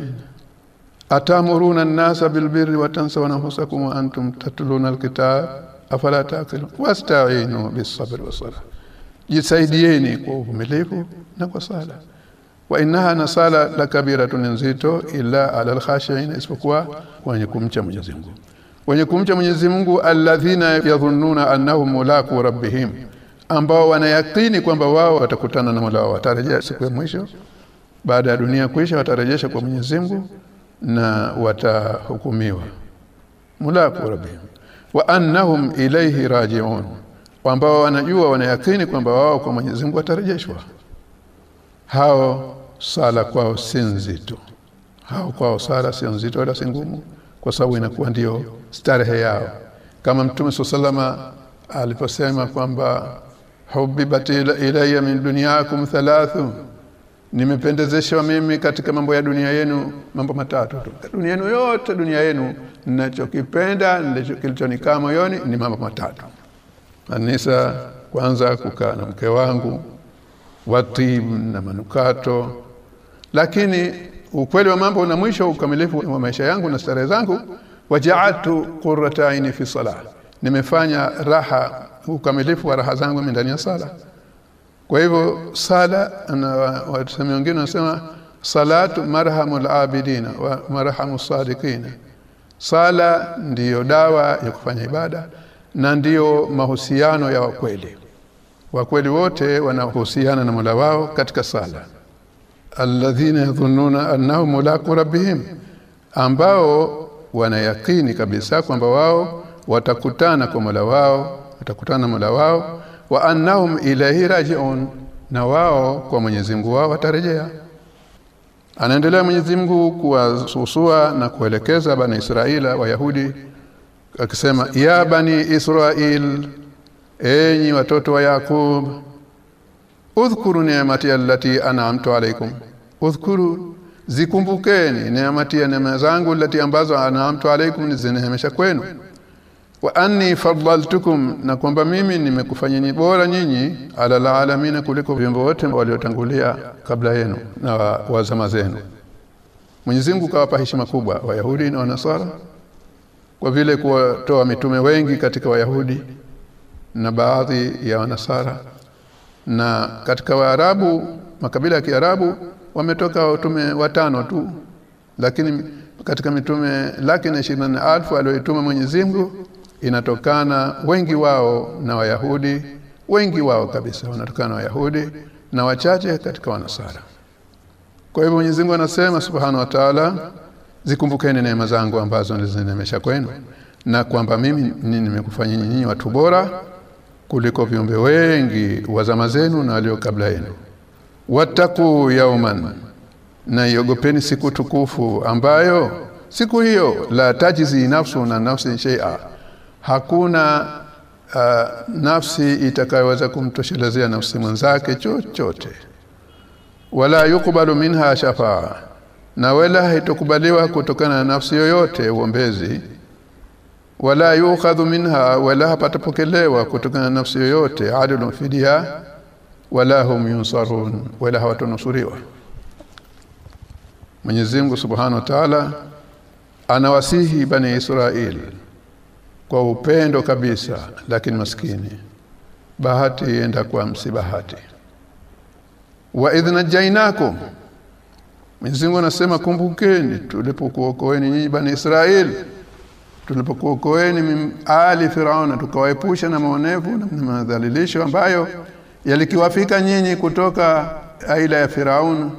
atamuruna an-nasa bilbirri wa anfusakum wa antum tatluna alkitab afala taqilun? Wasta'inu bis-sabri was-salah jisaidieni kwa uvumilivu na kwa sala. Wa innaha na sala la kabiratun nzito illa ala al-khashi'in isipokuwa wenye kumcha Mwenyezi wenye kumcha Mwenyezi Mungu alladhina yadhunnuna annahum mulaqu rabbihim ambao wanayakini kwamba wao watakutana na Mola wao watarejea siku ya mwisho. Baada ya dunia kuisha watarejesha kwa Mwenyezi Mungu na watahukumiwa. Mulaqu rabbihim. Wa annahum ilayhi raji'un ambao wanajua wanayakini kwamba wao kwa Mwenyezi Mungu watarejeshwa. Hao sala kwao si nzito. Hao kwao sala si nzito wala si ngumu kwa sababu inakuwa ndio starehe yao. Kama mtume sallama aliposema kwamba hubibat ilayya min dunyakum thalathu nimependezeshwa mimi katika mambo ya dunia yenu mambo matatu tu. Dunia yenu yote dunia yenu ninachokipenda kilichonikaa moyoni ni mambo matatu. Anisa kwanza kukaa na mke wangu watib na manukato. Lakini ukweli wa mambo na mwisho ukamilifu wa maisha yangu na starehe zangu waja'altu qurrata aini fi salah. Nimefanya raha ukamilifu wa raha zangu ndani ya sala. Kwa hivyo sala na wasemi wengine wanasema salatu marhamul abidina wa marhamus sadiqina sala ndiyo dawa ya kufanya ibada na ndiyo mahusiano ya wakweli. Wakweli wote wanahusiana na mula wao katika sala alladhina yadhunnuna annahum mulaqu rabbihim ambao wanayakini kabisa kwamba wao watakutana kwa Mola wao watakutana na Mola wao wa annahum ilayhi raji'un na wao kwa Mwenyezi Mungu wao watarejea. Anaendelea Mwenyezi Mungu kuwasusua na kuelekeza bani Israila wayahudi akisema ya bani Israil enyi watoto wa Yakub udhkuru ni'mati allati an'amtu alaykum udhkuru zikumbukeni neemati ya neema zangu lati ambazo an'amtu alaikum nizinehemesha kwenu. Wa anni faddaltukum na kwamba mimi nimekufanyeni bora nyinyi ala alamin kuliko viumbe wote waliotangulia kabla yenu na wazama zenu. Mwenyezi Mungu kawapa heshima kubwa Wayahudi na Wanasara kwa vile kuwatoa mitume wengi katika Wayahudi na baadhi ya Wanasara na katika Waarabu makabila ya Kiarabu wametoka watume watano tu lakini katika mitume laki na alfu aliyoituma Mwenyezi Mungu inatokana wengi wao na Wayahudi wengi wao kabisa wanatokana na Wayahudi na wachache katika Wanasara. Kwa hivyo Mwenyezi Mungu anasema Subhanahu wa Ta'ala zikumbukeni neema zangu ambazo nilizinemesha kwenu na kwamba mimi nimekufanya nyinyi watu bora kuliko viumbe wengi wa zama zenu na walio kabla yenu wataku yauman na iogopeni siku tukufu ambayo siku hiyo la tajizi nafsu na nafsi shay'a. Hakuna uh, nafsi itakayoweza kumtoshelezea nafsi mwenzake chochote. Wala yukubalu minha shafaa na wala haitokubaliwa kutokana na nafsi yoyote uombezi. Wala yukhadhu minha wala hapatapokelewa kutokana na nafsi yoyote adilun fidia wala hum yunsarun wala hawatonusuriwa Mwenyezi Mungu Subhanahu wa Ta'ala anawasihi bani israil kwa upendo kabisa lakini maskini bahati enda kwa msibahati. Wa idhna jainakum Mwenyezi Mungu anasema kumbukeni tulipokuokoeni nyinyi bani Israeli tulipokuokoeni ali firauna tukawaepusha na maonevu na madhalilisho ambayo yalikiwafika nyinyi kutoka aila ya Firaun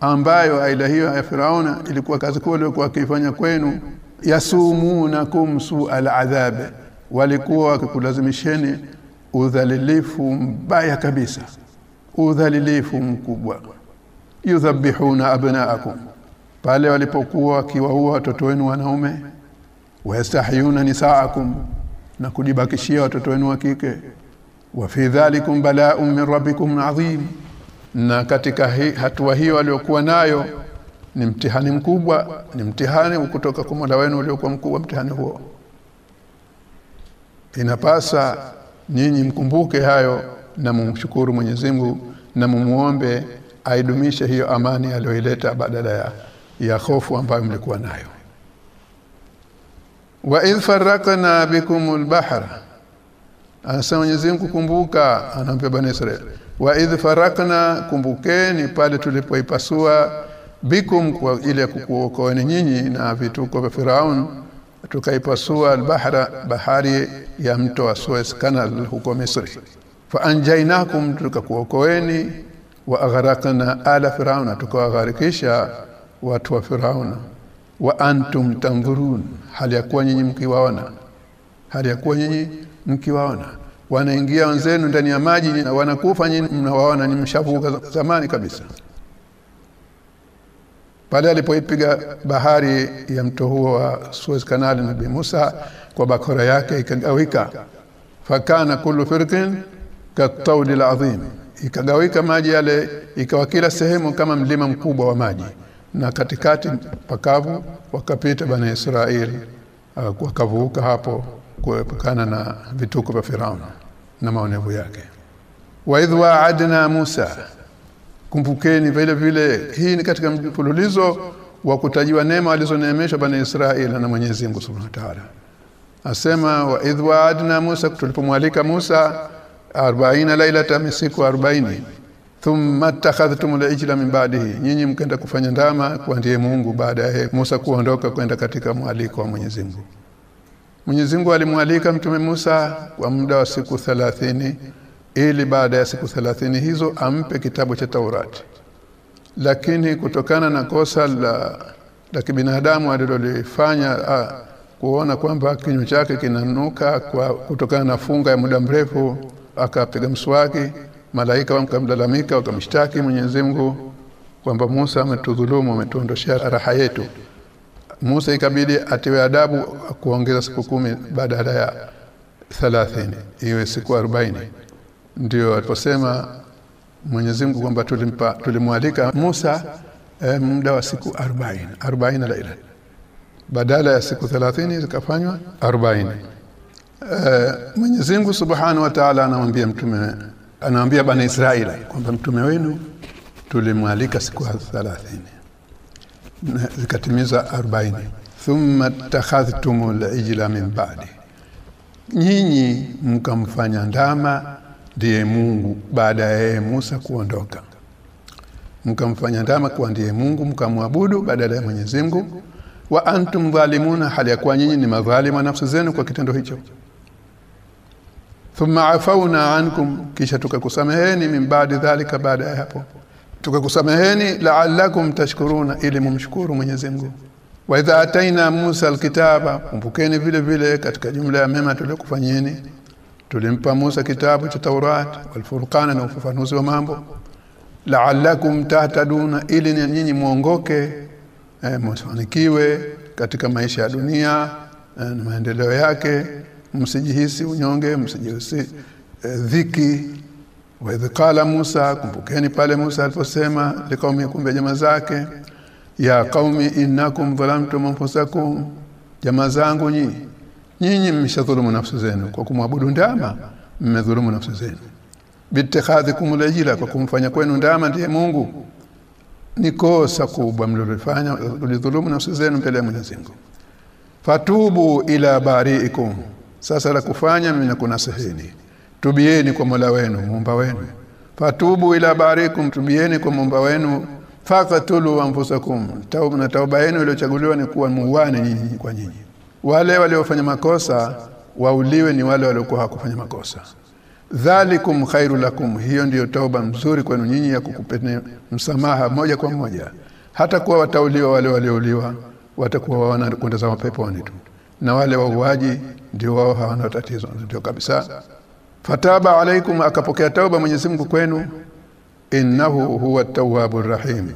ambayo aila hiyo ya Firaun ilikuwa kazi kubwa iliyokuwa akifanya kwenu. Yasumunakum su'al aladhab walikuwa wakikulazimisheni udhalilifu mbaya kabisa udhalilifu mkubwa. Yudhabihuna abnaakum pale walipokuwa wakiwaua watoto wenu wanaume. Wayastahyuna nisaakum na kujibakishia watoto wenu wa kike wa fi dhalikum bala'un min rabbikum adhim na katika hatua hiyo aliyokuwa nayo ni mtihani mkubwa ni mtihani kutoka kwa Mola wenu uliokuwa mkubwa mtihani huo. Inapasa nyinyi mkumbuke hayo na mumshukuru Mwenyezi Mungu na mumuombe aidumishe hiyo amani aliyoileta badala ya ya hofu ambayo mlikuwa nayo. Wa in farraqna bikumul bahra anasema Mwenyezi Mungu kumbuka anaambia bani Israeli wa idh farakna kumbukeni pale tulipoipasua bikum kwa ile kukuokoeni nyinyi na vituko vya Firaun. Tukaipasua albahra bahari ya mto wa Suez Canal huko Misri. Fa anjainakum tukakuokoeni. Wa agharakna ala firauna tukawagharikisha watu wa Firauna wa antum tanzurun hali ya kuwa nyinyi mkiwaona hali ya kuwa nyinyi mkiwaona. Wanaingia wenzenu ndani ya maji na wanakufa nyinyi mnawaona ni mshavuka zamani kabisa. Pale alipoipiga bahari ya mto huo wa Suez Canal na Musa kwa bakora yake ikagawika. Fakana kullu firqin katawli alazim. Ikagawika maji yale ikawa kila sehemu kama mlima mkubwa wa maji. Na katikati pakavu wakapita bana Israeli wakavuka hapo kuepukana na vituko vya Firaun na maonevu yake. Wa idh wa'adna Musa kumbukeni vile vile hii ni katika mfululizo wa kutajiwa neema alizoneemesha bani Israeli na Mwenyezi Mungu Subhanahu wa Ta'ala. Asema wa idh wa'adna Musa tulipomwalika Musa 40 lailata misiku 40 thumma takhadhtum al-ijla min ba'dihi nyinyi mkenda kufanya ndama kwa ndiye Mungu baada ya Musa kuondoka kwenda katika mwaliko wa Mwenyezi Mungu Mwenyezi Mungu alimwalika mtume Musa kwa muda wa siku 30 ili baada ya siku 30 hizo ampe kitabu cha Taurati lakini kutokana na kosa la la kibinadamu alilolifanya kuona kwamba kinywa chake kinanuka kwa kutokana na funga ya muda mrefu akapiga mswaki malaika wakamlalamika wakamshtaki Mwenyezi Mungu kwamba Musa ametudhulumu ametuondoshia raha yetu Musa ikabidi atiwe adabu kuongeza siku kumi badala ya 30 iwe siku 40 ndio aliposema Mwenyezi Mungu kwamba tulimpa tulimwalika Musa eh, muda wa siku 40 40 laila badala ya siku 30 zikafanywa 40 eh, Mwenyezi Mungu Subhanahu wa Ta'ala anamwambia mtume anamwambia bani Israeli kwamba mtume wenu tulimwalika siku 30 zikatimiza 40 thumma takhadhtum ijla min ba'di. Nyinyi mkamfanya ndama ndiye Mungu baada ya yeye Musa kuondoka. Mkamfanya ndama kuwa ndiye Mungu mkamwabudu badala ya Mwenyezi Mungu. Wa antum dhalimuna hali ya kuwa nyinyi ni madhalimu nafsi zenu kwa kitendo hicho. Thumma afauna ankum kisha tukakusameheni min dhalika baada ya hapo tukakusameheni la'allakum tashkuruna ili mumshukuru Mwenyezi Mungu. Wa idha ataina Musa alkitaba kumbukeni vile vile katika jumla ya mema tuliyokufanyeni tulimpa Musa kitabu cha Taurat walfurqana na ufafanuzi wa mambo. La'allakum tahtaduna ili nyinyi muongoke eh, mfanikiwe katika maisha ya dunia eh, na maendeleo yake. Msijihisi unyonge msijihisi eh, dhiki wa idh qala Musa kumbukeni pale Musa aliposema likaumi kumbe jamaa zake ya qaumi innakum dhalamtum anfusakum. Jamaa zangu nyinyi nyinyi mmeshadhulumu nafsi zenu kwa kumwabudu ndama mmedhulumu nafsi zenu. Bitikhadhikum alajila kwa kumfanya kwenu ndama ndiye Mungu. Ni kosa kubwa mlilofanya ulidhulumu nafsi zenu mbele ya Mwenyezi Mungu. Fatubu ila bariikum. Sasa la kufanya mimi nakunasihini tubieni kwa Mola wenu muumba wenu. Fatubu ila barikum tubieni kwa muumba wenu. Faqatulu anfusakum. Tauba na tauba yenu iliyochaguliwa ni kuwa muwane nyinyi kwa nyinyi. Wale waliofanya makosa wauliwe ni wale waliokuwa hakufanya makosa. Dhalikum khairu lakum. Hiyo ndiyo tauba mzuri kwenu nyinyi ya kukupeni msamaha moja kwa moja. Hata kuwa watauliwa wale waliouliwa watakuwa wana kwenda za mapeponi tu. Na wale wauaji ndio wao hawana tatizo ndio kabisa fataba alaikum akapokea tauba Mwenyezi Mungu kwenu. Innahu huwa tawwabur rahim.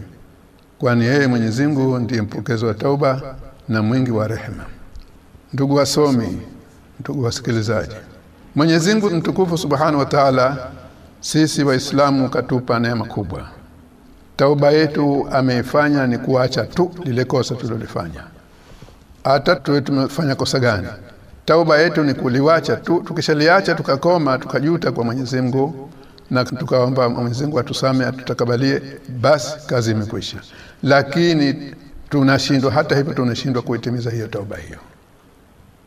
Kwani yeye Mwenyezi Mungu ndiye mpokezi wa tauba na mwingi wa rehema. Ndugu wasomi ndugu wasikilizaji Mwenyezi Mungu mtukufu Subhanahu wa Ta'ala sisi waislamu katupa neema kubwa. Tauba yetu ameifanya ni kuacha tu lile kosa tulilofanya hata tuwe tumefanya kosa gani tauba yetu ni kuliwacha tu tukishaliacha tukakoma tukajuta kwa Mwenyezi Mungu na tukaomba Mwenyezi Mungu atusame atutakabalie basi kazi imekwisha. Lakini tunashindwa hata hivyo tunashindwa kuitimiza hiyo tauba hiyo.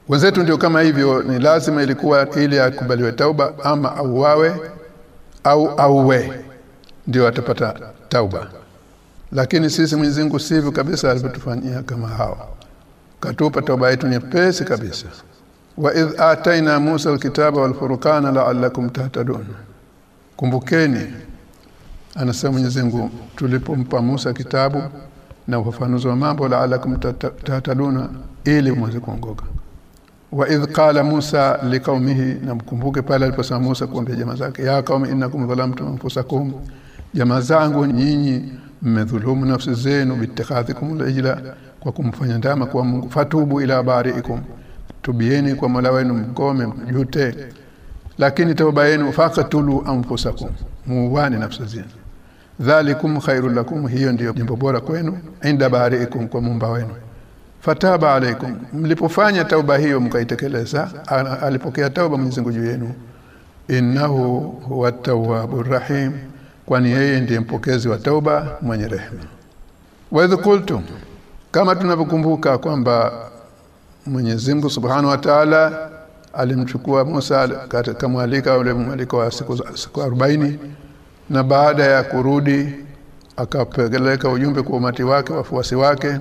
Wenzetu ndio kama hivyo ni lazima ilikuwa ili akubaliwe tauba ama auawe au auwe ndio atapata tauba. Lakini sisi Mwenyezi Mungu sivyo kabisa alivyotufanyia kama hao. Katupa tauba yetu nyepesi kabisa wa idh ataina Musa alkitaba walfurqana la'allakum tahtadun. Kumbukeni anasema Mwenyezi Mungu tulipompa Musa kitabu na ufafanuzi wa mambo la'allakum tahtaduna ili mweze kuongoka. Wa idh qala Musa liqaumihi na mkumbuke pale aliposema Musa kuambia jamaa zake ya qaumi innakum zalamtum anfusakum jamaa zangu nyinyi mmedhulumu nafsi zenu bitikhadhikum alijla kwa kumfanya ndama kwa Mungu. Fatubu ila bariikum tubieni kwa Mola wenu mkome mjute. Lakini tauba yenu faqatulu anfusakum. Muwani nafsi zenu. Dhalikum khairul lakum hiyo ndiyo jambo bora kwenu inda bariikum kwa mumba wenu. Fataba alaikum mlipofanya tauba hiyo mkaitekeleza alipokea tauba Mwenyezi Mungu juu yenu. Innahu huwa tawwabur rahim. Kwani yeye ndiye mpokezi wa tauba mwenye rehema. Wa qultum. Kama tunavyokumbuka kwamba Mwenyezi Mungu Subhanahu wa Ta'ala alimchukua Musa katika mwalika ule mwaliko wa siku siku 40 na baada ya kurudi akapeleka ujumbe kwa umati wake wafuasi wake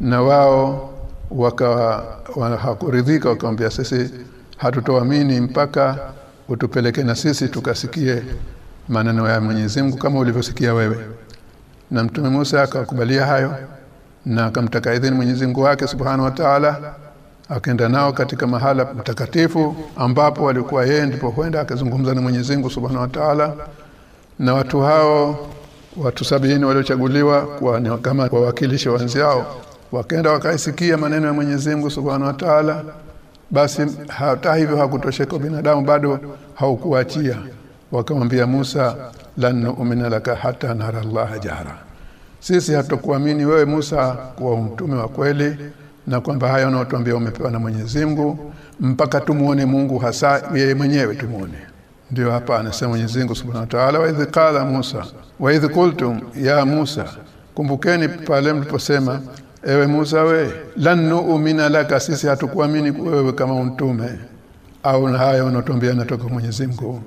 na wao wakawa hakuridhika wakamwambia sisi hatutoamini mpaka utupeleke na sisi tukasikie maneno ya Mwenyezi Mungu kama ulivyosikia wewe. Na mtume Musa akakubalia hayo na akamtaka idhini Mwenyezi Mungu wake Subhanahu wa Ta'ala akaenda nao katika mahala mtakatifu ambapo walikuwa yeye ndipo kwenda akazungumza na Mwenyezi Mungu Subhanahu wa Ta'ala. Na watu hao watu sabini waliochaguliwa kwa kama wawakilishi wenzao wakaenda wakaisikia maneno ya Mwenyezi Mungu Subhanahu wa Ta'ala. Basi hata hivyo hakutosheka binadamu bado haukuachia wakamwambia Musa lan nu'mina laka hata nara Allah jahra sisi hatukuamini wewe Musa kuwa mtume wa kweli na kwamba hayo unaotuambia umepewa na Mwenyezi Mungu mpaka tumuone Mungu hasa yeye mwenyewe tumuone. Ndio hapa anasema Mwenyezi Mungu Subhanahu wa Ta'ala wa idh qala Musa wa idh qultum ya Musa kumbukeni pale mliposema ewe Musa we lan nu'mina laka sisi hatukuamini wewe kama mtume au na hayo unaotuambia natoka Mwenyezi Mungu.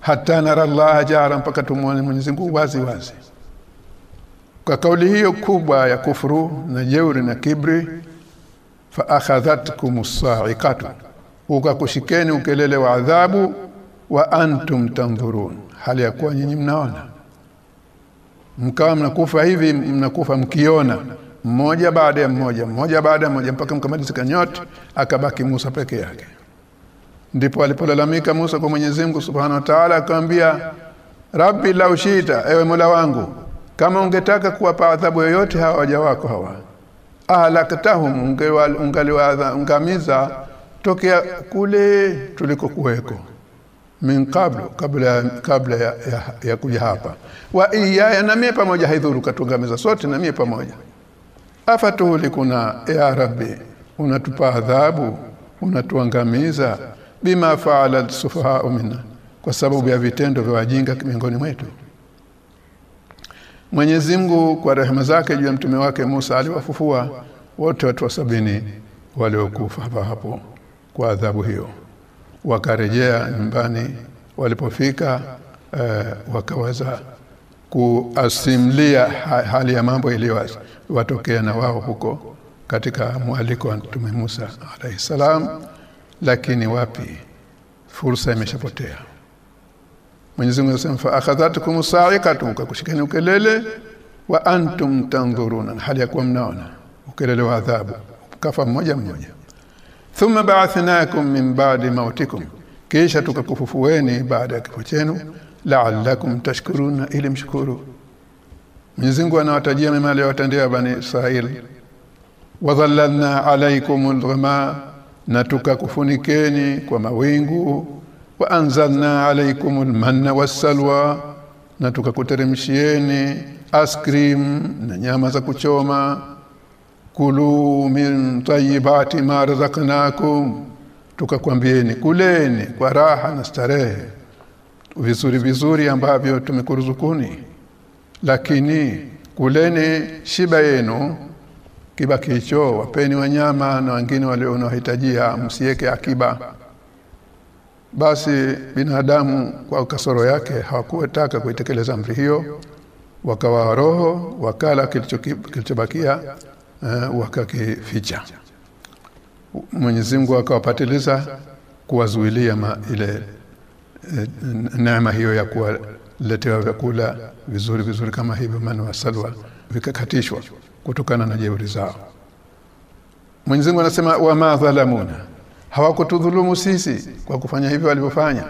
Hata nara Allah jara mpaka tumuone Mwenyezi Mungu wazi wazi kwa kauli hiyo kubwa ya kufuru na jeuri na kibri fa akhadhatkum as-sa'iqatu ukakushikeni ukelele wa adhabu wa antum tanzurun hali ya kuwa nyinyi mnaona. Mkawa mnakufa hivi mnakufa mkiona mmoja baada ya mmoja mmoja baada ya mmoja mpaka mkamalizika nyote akabaki Musa peke yake. Ndipo alipolalamika Musa kwa Mwenyezi Mungu Subhanahu wa Ta'ala akamwambia Rabbi la shita ewe Mola wangu kama ungetaka kuwapa adhabu yoyote hawa waja wako hawa ahlaktahum ungaliwaangamiza tokea kule tulikokuweko min qablu kabla kabla ya, ya, ya kuja hapa. Wa iyaya na mie pamoja haidhuru katungamiza sote na mie pamoja. Afatuhulikuna ya rabbi unatupa adhabu unatuangamiza bima faala sufaha minna kwa sababu ya vitendo vya wajinga miongoni mwetu Mwenyezi Mungu kwa rehema zake juu ya mtume wake Musa aliwafufua wote watu wa sabini waliokufa hapa hapo kwa adhabu hiyo. Wakarejea nyumbani walipofika eh, wakaweza kuasimlia hali ya mambo iliyowatokea na wao huko katika mwaliko wa mtume Musa alayhi salam. Lakini wapi? Fursa imeshapotea Mwenyezi Mungu anasema fa akhadhatkum sa'iqatun kakushikeni ukelele wa antum tanzuruna hali ya kuwa mnaona ukelele wa adhabu kafa mmoja mmoja. Thumma ba'athnakum min ba'di mautikum kisha tukakufufueni baada ya kifo chenu la'allakum tashkuruna ili mshukuru. Mwenyezi Mungu anawatajia mema aliyowatendea bani Israil wadhallalna alaykumul ghama na tukakufunikeni kwa mawingu wa anzalna alaykum almanna wassalwa na tukakuteremshieni askrim na nyama za kuchoma. Kulu min tayyibati ma razaqnakum. Tukakwambieni kuleni kwa raha na starehe. Vizuri vizuri ambavyo tumekuruzukuni lakini kuleni shiba yenu. Kibaki hicho wapeni wanyama na wengine walio unaohitajia msiweke akiba basi binadamu kwa kasoro yake hawakuwataka kuitekeleza amri hiyo. Wakawa roho wakala kilichobakia uh, wakakificha. Mwenyezi Mungu akawapatiliza kuwazuilia ile e, neema hiyo ya kuwaletea vyakula vizuri vizuri kama hivyo manu wa salwa vikakatishwa kutokana na jeuri zao. Mwenyezi Mungu anasema wa dhalamuna hawakutudhulumu sisi kwa kufanya hivyo walivyofanya.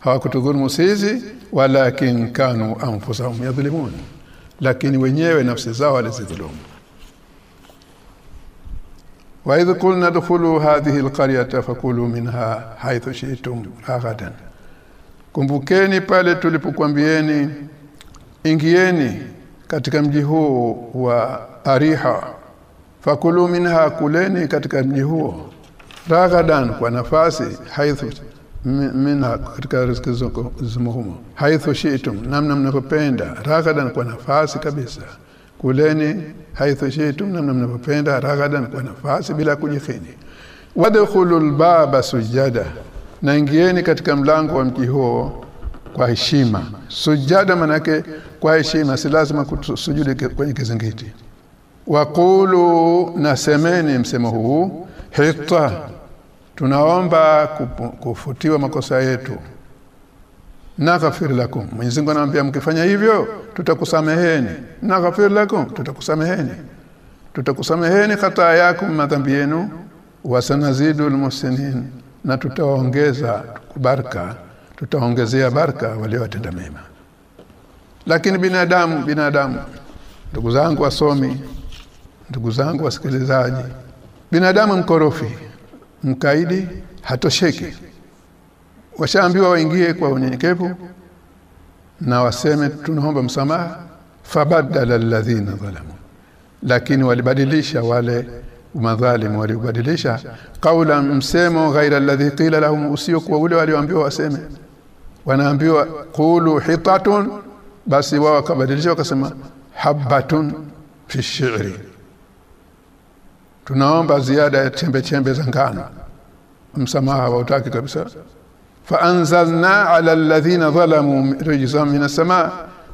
Hawakutudhulumu sisi walakin kanu anfusahum yadhlimun. Lakini wenyewe nafsi zao walizidhulumu. Wa idh qulna dkhulu hadhihi alqaryata fakulu minha haythu shi'tum ragadan kumbukeni pale tulipokuambieni ingieni katika mji huu wa Ariha fakulu minha kuleni katika mji huo ragadan kwa nafasi haithu minha katika riziki zimuhumu haithu shi'tum namna mnavyopenda. Ragadan kwa nafasi kabisa. Kuleni haithu shi'tum namna mnavyopenda. Ragadan kwa nafasi bila kujikhini wadkhulu baba sujada. Na ingieni katika mlango wa mji huo kwa heshima. Sujada manake kwa heshima si lazima kusujudi kwenye kizingiti. Waqulu nasemeni msemo huu hita tunaomba kufutiwa makosa yetu. Naghfir lakum Mwenyezi Mungu anamwambia mkifanya hivyo tutakusameheni. Naghfir lakum tutakusameheni. Tutakusameheni kata yako madhambi yenu. Wasanazidu muhsinin na tutaongeza baraka tutaongezea baraka waliowatenda mema. Lakini binadamu binadamu ndugu zangu wasomi ndugu zangu wasikilizaji binadamu mkorofi mkaidi hatosheki. Washaambiwa waingie kwa unyenyekevu na waseme tunaomba msamaha. Fabadala alladhina zalamu. Lakini walibadilisha wale madhalimu walibadilisha kaula msemo ghaira alladhi qila lahum usiokuwa ule walioambiwa waseme. Wanaambiwa qulu hitatun. Basi wao wakabadilisha wakasema habatun fi shi'ri tunaomba ziada ya chembe chembe za ngano. Msamaha wa utaki kabisa. Faanzalna ala alladhina zalamu rijzan min as-samaa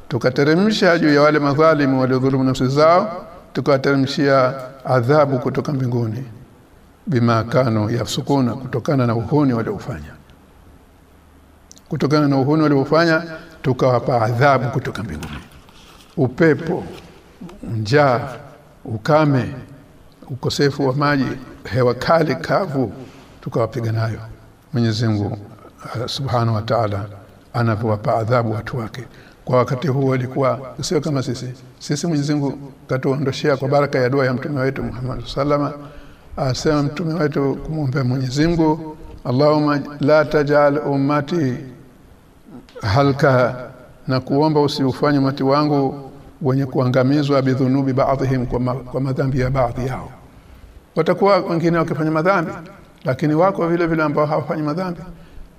tukateremsha juu ya wale madhalimu waliodhulumu nafsi zao. Tukawateremshia adhabu kutoka mbinguni. Bima kanu yafsukuna kutokana na uhuni waliofanya. Kutokana na uhuni waliofanya tukawapa adhabu kutoka mbinguni. Upepo njaa ukame ukosefu wa maji hewa kali kavu tukawapiga nayo. Mwenyezi Mungu uh, Subhanahu wa Ta'ala anapowapa adhabu watu wake. Kwa wakati huo ilikuwa sio kama sisi. Sisi Mwenyezi Mungu katuondoshea kwa baraka ya dua ya mtume wetu Muhammad sallama asema mtume wetu kumwombea Mwenyezi Mungu Allahumma la tajal ummati halka na kuomba usiufanye umati wangu wenye kuangamizwa bidhunubi baadhihim kwa, kwa madhambi ya baadhi yao watakuwa wengine wakifanya madhambi lakini wako vile vile ambao hawafanyi madhambi.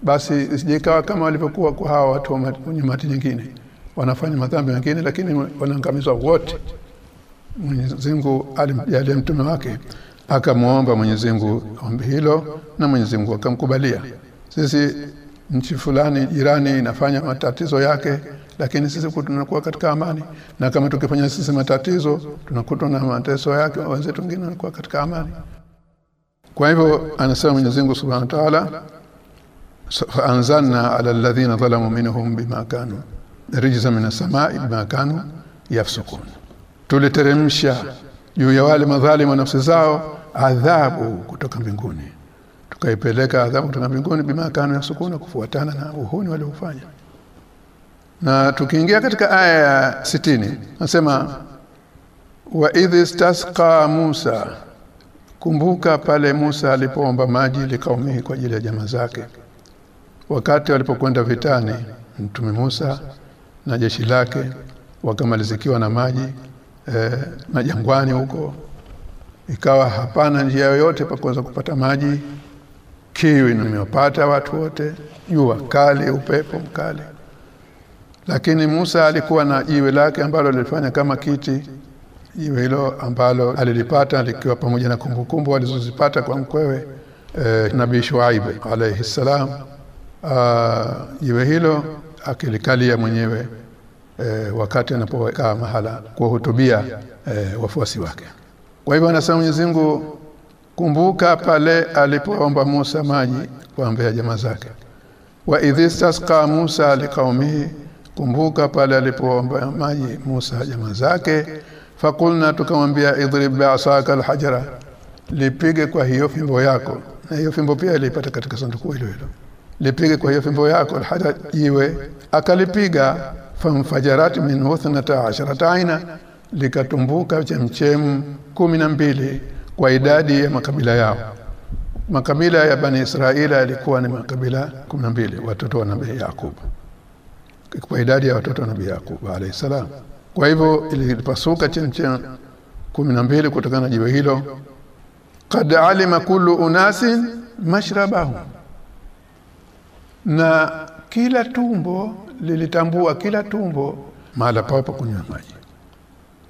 Basi isijekawa kama walivyokuwa kwa hawa watu wenye mati nyingine. Wanafanya madhambi mengine lakini wanaangamizwa wote. Mwenyezi Mungu alimjalia mtume wake akamwomba Mwenyezi Mungu ombi hilo na Mwenyezi Mungu akamkubalia. Sisi nchi fulani jirani inafanya matatizo yake lakini sisi tunakuwa katika amani. Na kama tukifanya sisi matatizo tunakuta na mateso yake wenzetu wengine wanakuwa katika amani. Kwa hivyo anasema Mwenyezi Mungu Subhanahu wa Ta'ala faanzalna ala alladhina zalamu minhum bima kanu rijza min as-sama'i bima kanu yafsukun. Tuliteremsha juu ya wale madhalimu nafsi zao adhabu kutoka mbinguni. Tukaipeleka adhabu kutoka mbinguni bima kanu yafsukuna kufuatana na uhuni waliofanya na tukiingia katika aya ya 60 nasema wa idh istasqa Musa kumbuka pale Musa alipoomba maji likaumihi kwa ajili ya jamaa zake. Wakati walipokwenda vitani mtume Musa na jeshi lake wakamalizikiwa na maji eh, na jangwani huko. Ikawa hapana njia yoyote pa kuweza kupata maji. Kiwi nimewapata watu wote jua kali upepo mkali lakini Musa alikuwa na jiwe lake ambalo lilifanya kama kiti. Jiwe hilo ambalo alilipata likiwa pamoja na kumbukumbu alizozipata kwa mkwewe e, Nabii Shuaib alayhi salam. Jiwe hilo akilikalia mwenyewe e, wakati anapokaa mahala kuwahutubia e, wafuasi wake. Kwa hivyo anasema Mwenyezi Mungu kumbuka pale alipoomba Musa maji kuambia jamaa zake. Wa idhistasqa Musa liqaumihi kumbuka pale alipoomba maji Musa jamaa zake fakulna tukamwambia idrib bi'asaka alhajara lipige kwa hiyo fimbo yako. Na hiyo fimbo pia ilipata katika sanduku hilo hilo. Lipige kwa hiyo fimbo yako alhajar iwe akalipiga famfajarat min wathnata asharata aina likatumbuka chemchem mbili kwa idadi ya makabila yao. Makabila ya bani Israila yalikuwa ni makabila 12 watoto wa nabii Yakub kwa idadi ya watoto wa nabii Yakub alayhi salam. Kwa hivyo ilipasuka chemchem 12 kutokana na jiwe hilo. Qad alima kullu unasin mashrabahu na kila tumbo lilitambua kila tumbo mahala papo kunywa maji.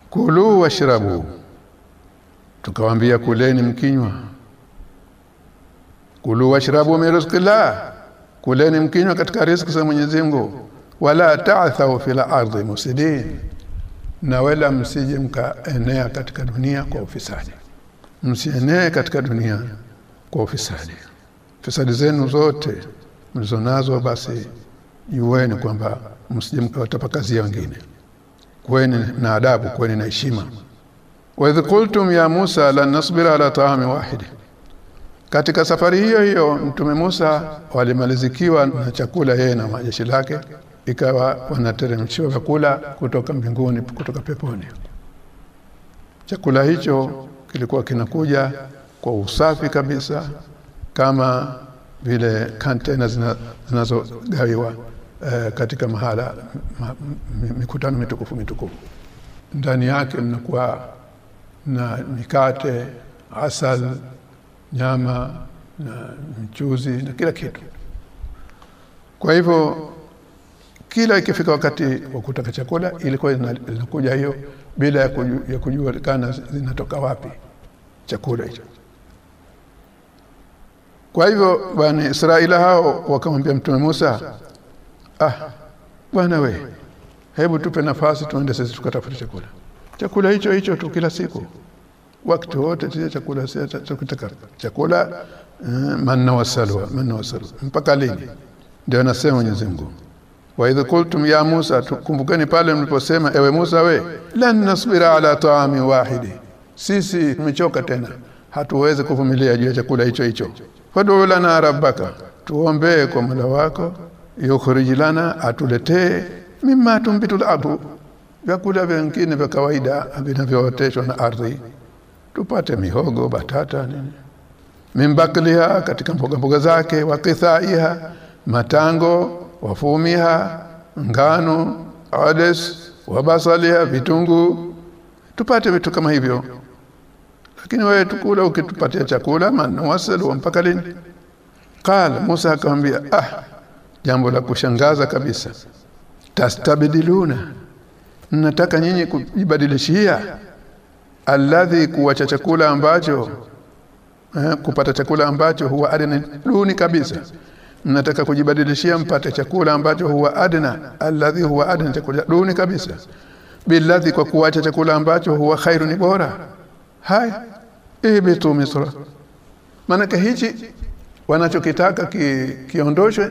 Kulu washrabu. Tukawaambia kuleni mkinywa. Kulu washrabu min rizqillah. Kuleni mkinywa katika riziki za Mwenyezi Mungu wala ta'thaw fil ardi musidin na wala msije mkaenea katika dunia kwa ufisadi. Msienee katika dunia kwa ufisadi. Fisadi zenu zote mlizonazo basi jueni kwamba msije mkawatapakazia wengine. Kweni na adabu kweni na heshima. Wa idh qultum ya Musa lan nasbira ala ta'ami wahid. Katika safari hiyo hiyo mtume Musa walimalizikiwa na chakula yeye na majeshi lake ikawa wanateremshiwa vyakula kutoka mbinguni kutoka peponi. Chakula hicho kilikuwa kinakuja kwa usafi kabisa kama vile kantena zinazogawiwa eh, katika mahala ma, mikutano mitukufu mitukufu. Ndani yake mnakuwa na mikate asal nyama na mchuzi na kila kitu. Kwa hivyo kila ikifika wakati wa kutaka chakula ilikuwa inakuja hiyo bila ya, kujua, kujua kana zinatoka wapi chakula hicho. Kwa hivyo bwana Israila hao wakamwambia mtume Musa ah bwana we hebu tupe nafasi tuende sisi tukatafute chakula. Chakula hicho hicho tu kila siku. Wakati wote tuje chakula tukitaka chakula uh, manna wasalwa manna wasalwa mpaka lini? Ndio anasema Mwenyezi Mungu wa idh qultum ya Musa tukumbukeni pale mliposema ewe Musa we lan nasbira ala ta'ami wahidi. Sisi tumechoka tena. Hatuwezi kuvumilia juu ya chakula hicho hicho. Fadu lana rabbaka tuombee kwa Mola wako. Yukhrij lana atuletee. Mimma tumbitul ardu vyakula vingine vya kawaida vinavyooteshwa na ardhi. Tupate mihogo batata nini. Mimbakliha katika mboga mboga zake wa kithaiha matango wafumiha ngano ades wabasaliha vitungu. Tupate vitu kama hivyo. Lakini wewe tukula ukitupatia chakula man wasalu mpaka lini? Qala Musa akamwambia ah jambo la kushangaza kabisa. Tastabdiluna nataka nyinyi kujibadilishia? Alladhi kuwacha chakula ambacho eh, kupata chakula ambacho huwa adna duni kabisa mnataka kujibadilishia mpate chakula ambacho huwa adna alladhi huwa adna chakula duni kabisa. Billadhi kwa kuacha chakula ambacho huwa khairu ni bora. Haya ibitu misra. Maana hichi wanachokitaka ki, kiondoshwe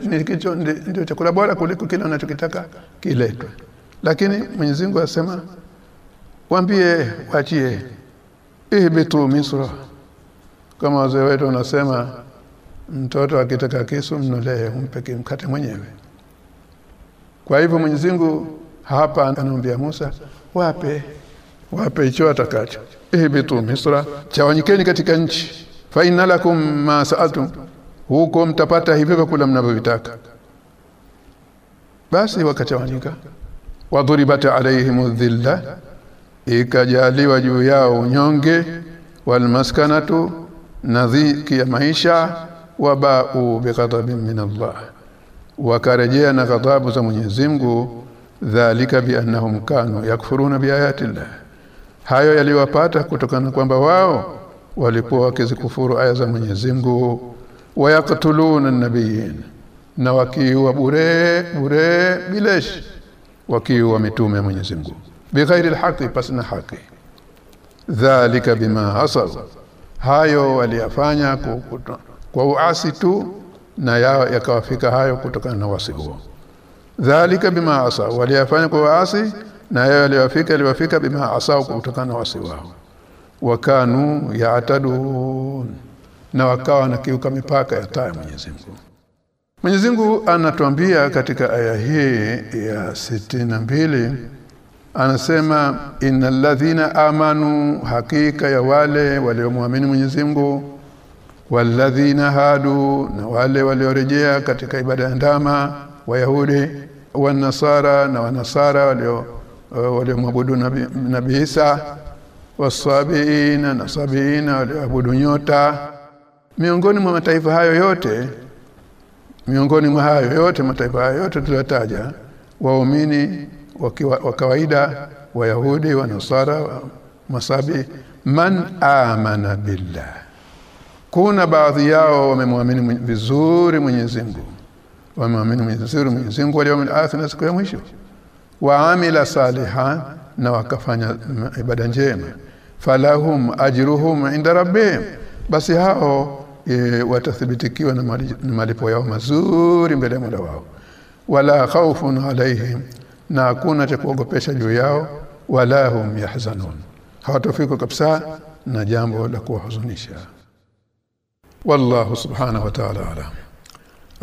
ndio chakula bora kuliko kile wanachokitaka kiletwe. Lakini Mwenyezi Mungu asema waambie wachie ihbitu misra. Kama wazee wetu wanasema mtoto akitaka kisu mnolee umpe mkate mwenyewe. Kwa hivyo Mwenyezi Mungu hapa anamwambia Musa wape wape hicho atakacho. Ihbitu misra chawanyikeni katika nchi. Fa lakum ma sa'altum huko mtapata hivyo vyakula mnavyovitaka. Basi wakachawanyika. Wadhuribat alaihim dhilla ikajaliwa juu yao unyonge walmaskanatu na dhiki ya maisha wabau bighadabin min Allah wakarejea na ghadhabu za Mwenyezi Mungu dhalika biannahum kanu yakfuruna biayati Allah hayo yaliwapata kutokana kwamba wao walikuwa wakizikufuru aya za Mwenyezi Mungu. Wayaktuluna nabiyin na wakiua bure bure bilesh wakiua mitume ya Mwenyezi Mungu. Bighairi alhaqi pasna haki dhalika bima asaw. Hayo waliyafanya kwa uasi tu na yao yakawafika hayo kutokana na wasi huo. Dhalika bima asa waliyafanya kwa uasi na yao yaliwafika yaliwafika bima asa kutokana na wasi wao. Wakanu yaatadun na wakawa na kiuka mipaka ya taa Mwenyezi Mungu. Mwenyezi Mungu anatuambia katika aya hii ya sitini mbili anasema innal ladhina amanu hakika ya wale waliomwamini Mwenyezi Mungu walladhina hadu na wale waliorejea katika ibada ya ndama wayahudi wanasara na wanasara walio waliomwabudu nabii nabi Isa wasabiina na sabiina walioabudu nyota. Miongoni mwa mataifa hayo yote miongoni mwa hayo yote mataifa hayo yote tuliyotaja waumini wa kawaida wayahudi wa nasara masabi man amana billah kuna baadhi yao wamemwamini vizuri Mwenyezi Mungu. Wamemwamini Mungu Mwenyezi Mungu wale na siku ya mwisho. Waamila saliha na wakafanya ibada njema. Falahum ajruhum inda rabbihim. Basi hao e, watathibitikiwa na malipo yao mazuri mbele ya Mola wao. Wala khawfun alaihim na hakuna cha kuogopesha juu yao. Wala hum yahzanun. Hawatofika kabisa na jambo la kuwahuzunisha والله سبحانه وتعالى أعلم.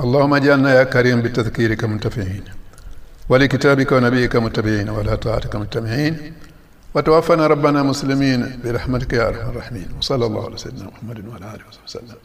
اللهم اجعلنا يا كريم بتذكيرك منتفعين ولكتابك ونبيك متبعين ولا طاعتك متبعين وتوفنا ربنا مسلمين برحمتك يا أرحم الراحمين. وصلى الله على سيدنا محمد وعلى آله وصحبه وسلم.